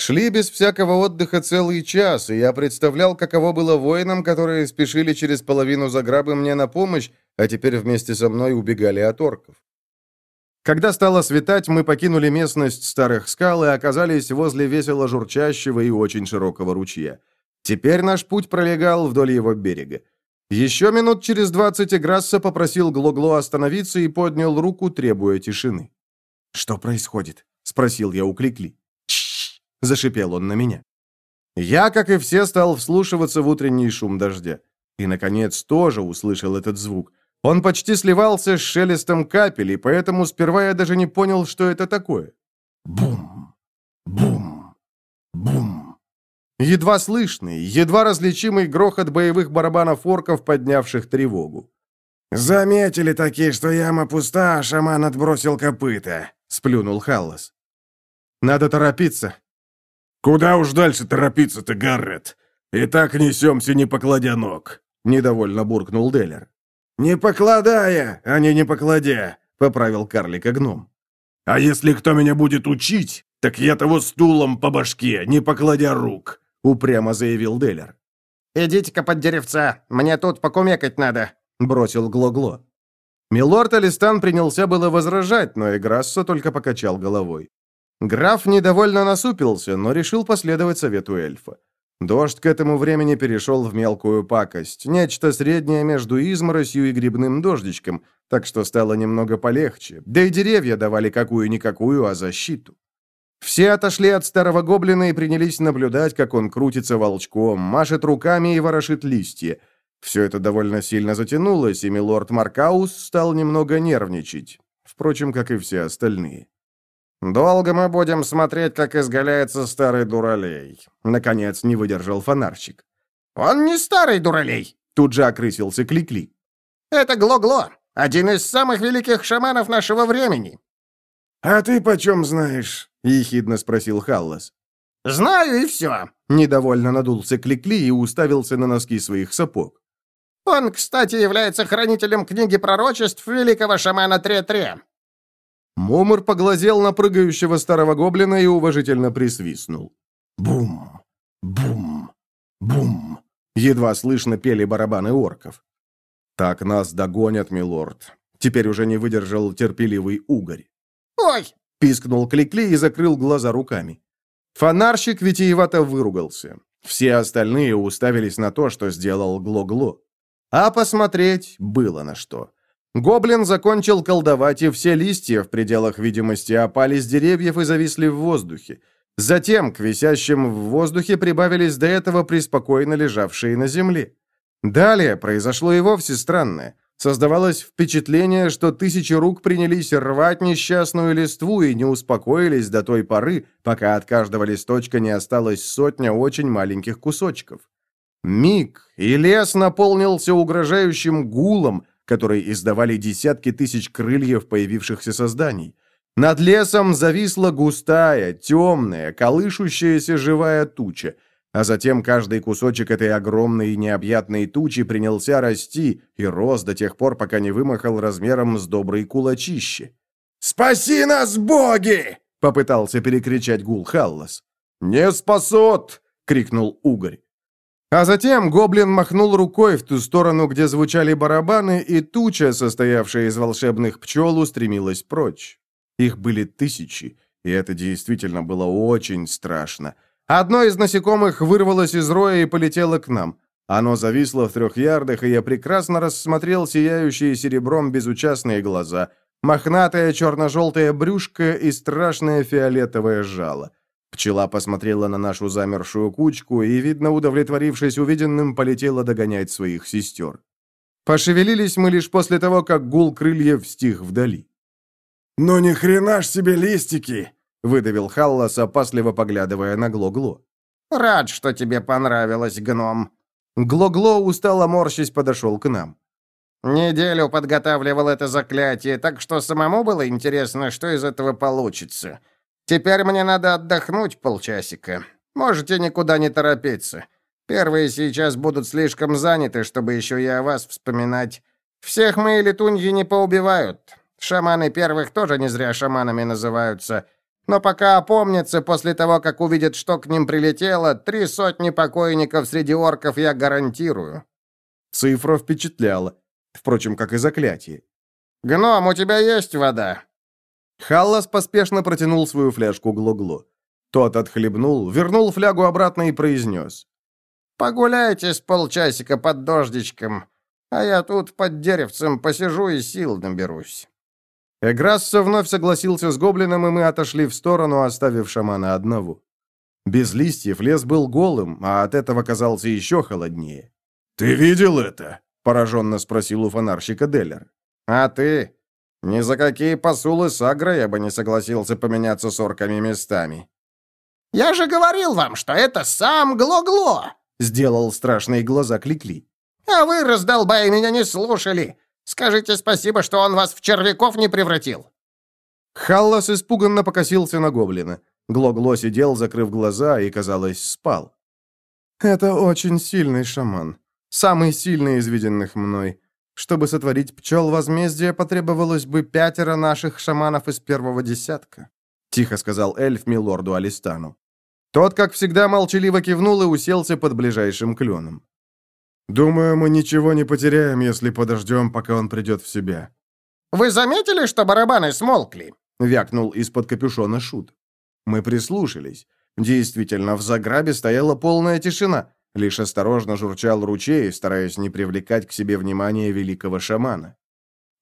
Шли без всякого отдыха целый час, и я представлял, каково было воинам, которые спешили через половину заграбы мне на помощь, а теперь вместе со мной убегали от орков. Когда стало светать, мы покинули местность старых скал и оказались возле весело журчащего и очень широкого ручья. Теперь наш путь пролегал вдоль его берега. Еще минут через двадцать Играсса попросил Глогло остановиться и поднял руку, требуя тишины. «Что происходит?» — спросил я у Кликли. — зашипел он на меня. Я, как и все, стал вслушиваться в утренний шум дождя. И, наконец, тоже услышал этот звук. Он почти сливался с шелестом капель, и поэтому сперва я даже не понял, что это такое. Бум! Бум! Бум! Едва слышный, едва различимый грохот боевых барабанов орков, поднявших тревогу. «Заметили такие, что яма пуста, а шаман отбросил копыта», — сплюнул Халлас. «Надо торопиться». «Куда уж дальше торопиться-то, Гаррет? И так несемся, не покладя ног», — недовольно буркнул Деллер. «Не покладая, а не не покладя», — поправил карлика гном. «А если кто меня будет учить, так я того стулом по башке, не покладя рук», — упрямо заявил Деллер. «Идите-ка под деревца, мне тут покумекать надо», — бросил Глогло. Милорд Алистан принялся было возражать, но Играссо только покачал головой. Граф недовольно насупился, но решил последовать совету эльфа. Дождь к этому времени перешел в мелкую пакость, нечто среднее между изморосью и грибным дождичком, так что стало немного полегче, да и деревья давали какую-никакую, а защиту. Все отошли от старого гоблина и принялись наблюдать, как он крутится волчком, машет руками и ворошит листья. Все это довольно сильно затянулось, и милорд Маркаус стал немного нервничать, впрочем, как и все остальные. «Долго мы будем смотреть, как изгаляется старый дуралей», — наконец не выдержал фонарщик. «Он не старый дуралей», — тут же окрысился Кликли. «Это Гло-Гло, один из самых великих шаманов нашего времени». «А ты почем знаешь?» — ехидно спросил Халлас. «Знаю и все», — недовольно надулся Кликли и уставился на носки своих сапог. «Он, кстати, является хранителем книги пророчеств великого шамана Тре-Тре. Момор поглазел на прыгающего старого гоблина и уважительно присвистнул. Бум! Бум! Бум! Едва слышно пели барабаны орков. «Так нас догонят, милорд». Теперь уже не выдержал терпеливый угорь. «Ой!» — пискнул Кликли и закрыл глаза руками. Фонарщик витиевато выругался. Все остальные уставились на то, что сделал Гло-Гло. А посмотреть было на что. Гоблин закончил колдовать, и все листья в пределах видимости опали с деревьев и зависли в воздухе. Затем к висящим в воздухе прибавились до этого преспокойно лежавшие на земле. Далее произошло и вовсе странное. Создавалось впечатление, что тысячи рук принялись рвать несчастную листву и не успокоились до той поры, пока от каждого листочка не осталось сотня очень маленьких кусочков. Миг, и лес наполнился угрожающим гулом, который издавали десятки тысяч крыльев появившихся созданий. Над лесом зависла густая, темная, колышущаяся живая туча, а затем каждый кусочек этой огромной и необъятной тучи принялся расти и рос до тех пор, пока не вымахал размером с добрый кулачище. «Спаси нас, боги!» — попытался перекричать гул Халлас. «Не спасут!» — крикнул Угорь. А затем гоблин махнул рукой в ту сторону, где звучали барабаны, и туча, состоявшая из волшебных пчел, устремилась прочь. Их были тысячи, и это действительно было очень страшно. Одно из насекомых вырвалось из роя и полетело к нам. Оно зависло в трех ярдах, и я прекрасно рассмотрел сияющие серебром безучастные глаза, мохнатое черно-желтое брюшко и страшное фиолетовое жало. Пчела посмотрела на нашу замершую кучку и, видно, удовлетворившись увиденным, полетела догонять своих сестер. Пошевелились мы лишь после того, как гул крыльев стих вдали. «Ну ни хрена ж себе листики!» — выдавил Халлас, опасливо поглядывая на Гло-Гло. «Рад, что тебе понравилось, гном». Гло-Гло, устало морщись, подошел к нам. «Неделю подготавливал это заклятие, так что самому было интересно, что из этого получится. Теперь мне надо отдохнуть полчасика. Можете никуда не торопиться. Первые сейчас будут слишком заняты, чтобы еще и о вас вспоминать. Всех мои летуньи не поубивают. Шаманы первых тоже не зря шаманами называются. Но пока опомнятся после того, как увидят, что к ним прилетело, три сотни покойников среди орков я гарантирую». Цифра впечатляла. Впрочем, как и заклятие. «Гном, у тебя есть вода?» Халлас поспешно протянул свою фляжку Глогло. Тот отхлебнул, вернул флягу обратно и произнес. «Погуляйте с полчасика под дождичком, а я тут под деревцем посижу и сил наберусь». Эграссо вновь согласился с гоблином, и мы отошли в сторону, оставив шамана одного. Без листьев лес был голым, а от этого казался еще холоднее. «Ты видел это?» — пораженно спросил у фонарщика Деллер. «А ты? Ни за какие посулы с Агро я бы не согласился поменяться с орками местами». «Я же говорил вам, что это сам Гло-Гло!» Сделал страшные глаза Кликли. «А вы, раздолбая, меня не слушали! Скажите спасибо, что он вас в червяков не превратил!» Халлас испуганно покосился на гоблина. Гло-Гло сидел, закрыв глаза, и, казалось, спал. «Это очень сильный шаман. Самый сильный из виденных мной. Чтобы сотворить пчел возмездия, потребовалось бы пятеро наших шаманов из первого десятка», — тихо сказал эльф милорду Алистану. Тот, как всегда, молчаливо кивнул и уселся под ближайшим кленом. «Думаю, мы ничего не потеряем, если подождем, пока он придет в себя». «Вы заметили, что барабаны смолкли?» — вякнул из-под капюшона Шут. Мы прислушались. Действительно, в заграбе стояла полная тишина. Лишь осторожно журчал ручей, стараясь не привлекать к себе внимание великого шамана.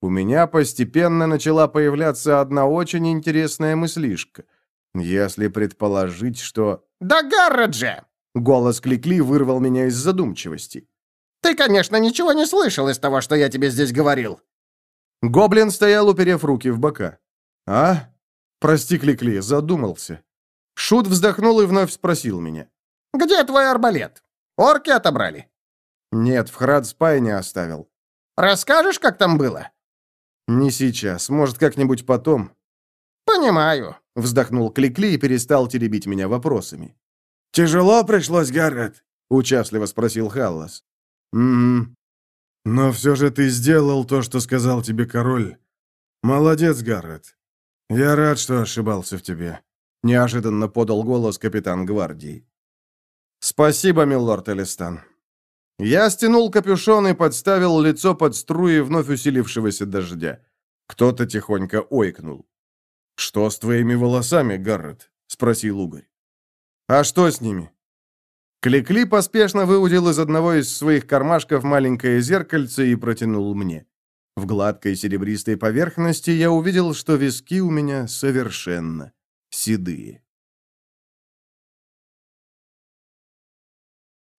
У меня постепенно начала появляться одна очень интересная мыслишка. Если предположить, что... «Да Гарраджа!» Голос Кликли вырвал меня из задумчивости. «Ты, конечно, ничего не слышал из того, что я тебе здесь говорил». Гоблин стоял, уперев руки в бока. «А? Прости, Кликли, задумался». Шут вздохнул и вновь спросил меня. «Где твой арбалет? Орки отобрали?» «Нет, в Храдспай не оставил». «Расскажешь, как там было?» «Не сейчас. Может, как-нибудь потом». «Понимаю», — вздохнул Кликли и перестал теребить меня вопросами. «Тяжело пришлось, Гаррет?» — участливо спросил Халлас. «Угу. Но все же ты сделал то, что сказал тебе король. Молодец, Гаррет. Я рад, что ошибался в тебе», — неожиданно подал голос капитан гвардии. «Спасибо, милорд Элистан». Я стянул капюшон и подставил лицо под струи вновь усилившегося дождя. Кто-то тихонько ойкнул. «Что с твоими волосами, Гаррет?» — спросил угорь. «А что с ними?» Кликли поспешно выудил из одного из своих кармашков маленькое зеркальце и протянул мне. В гладкой серебристой поверхности я увидел, что виски у меня совершенно седые.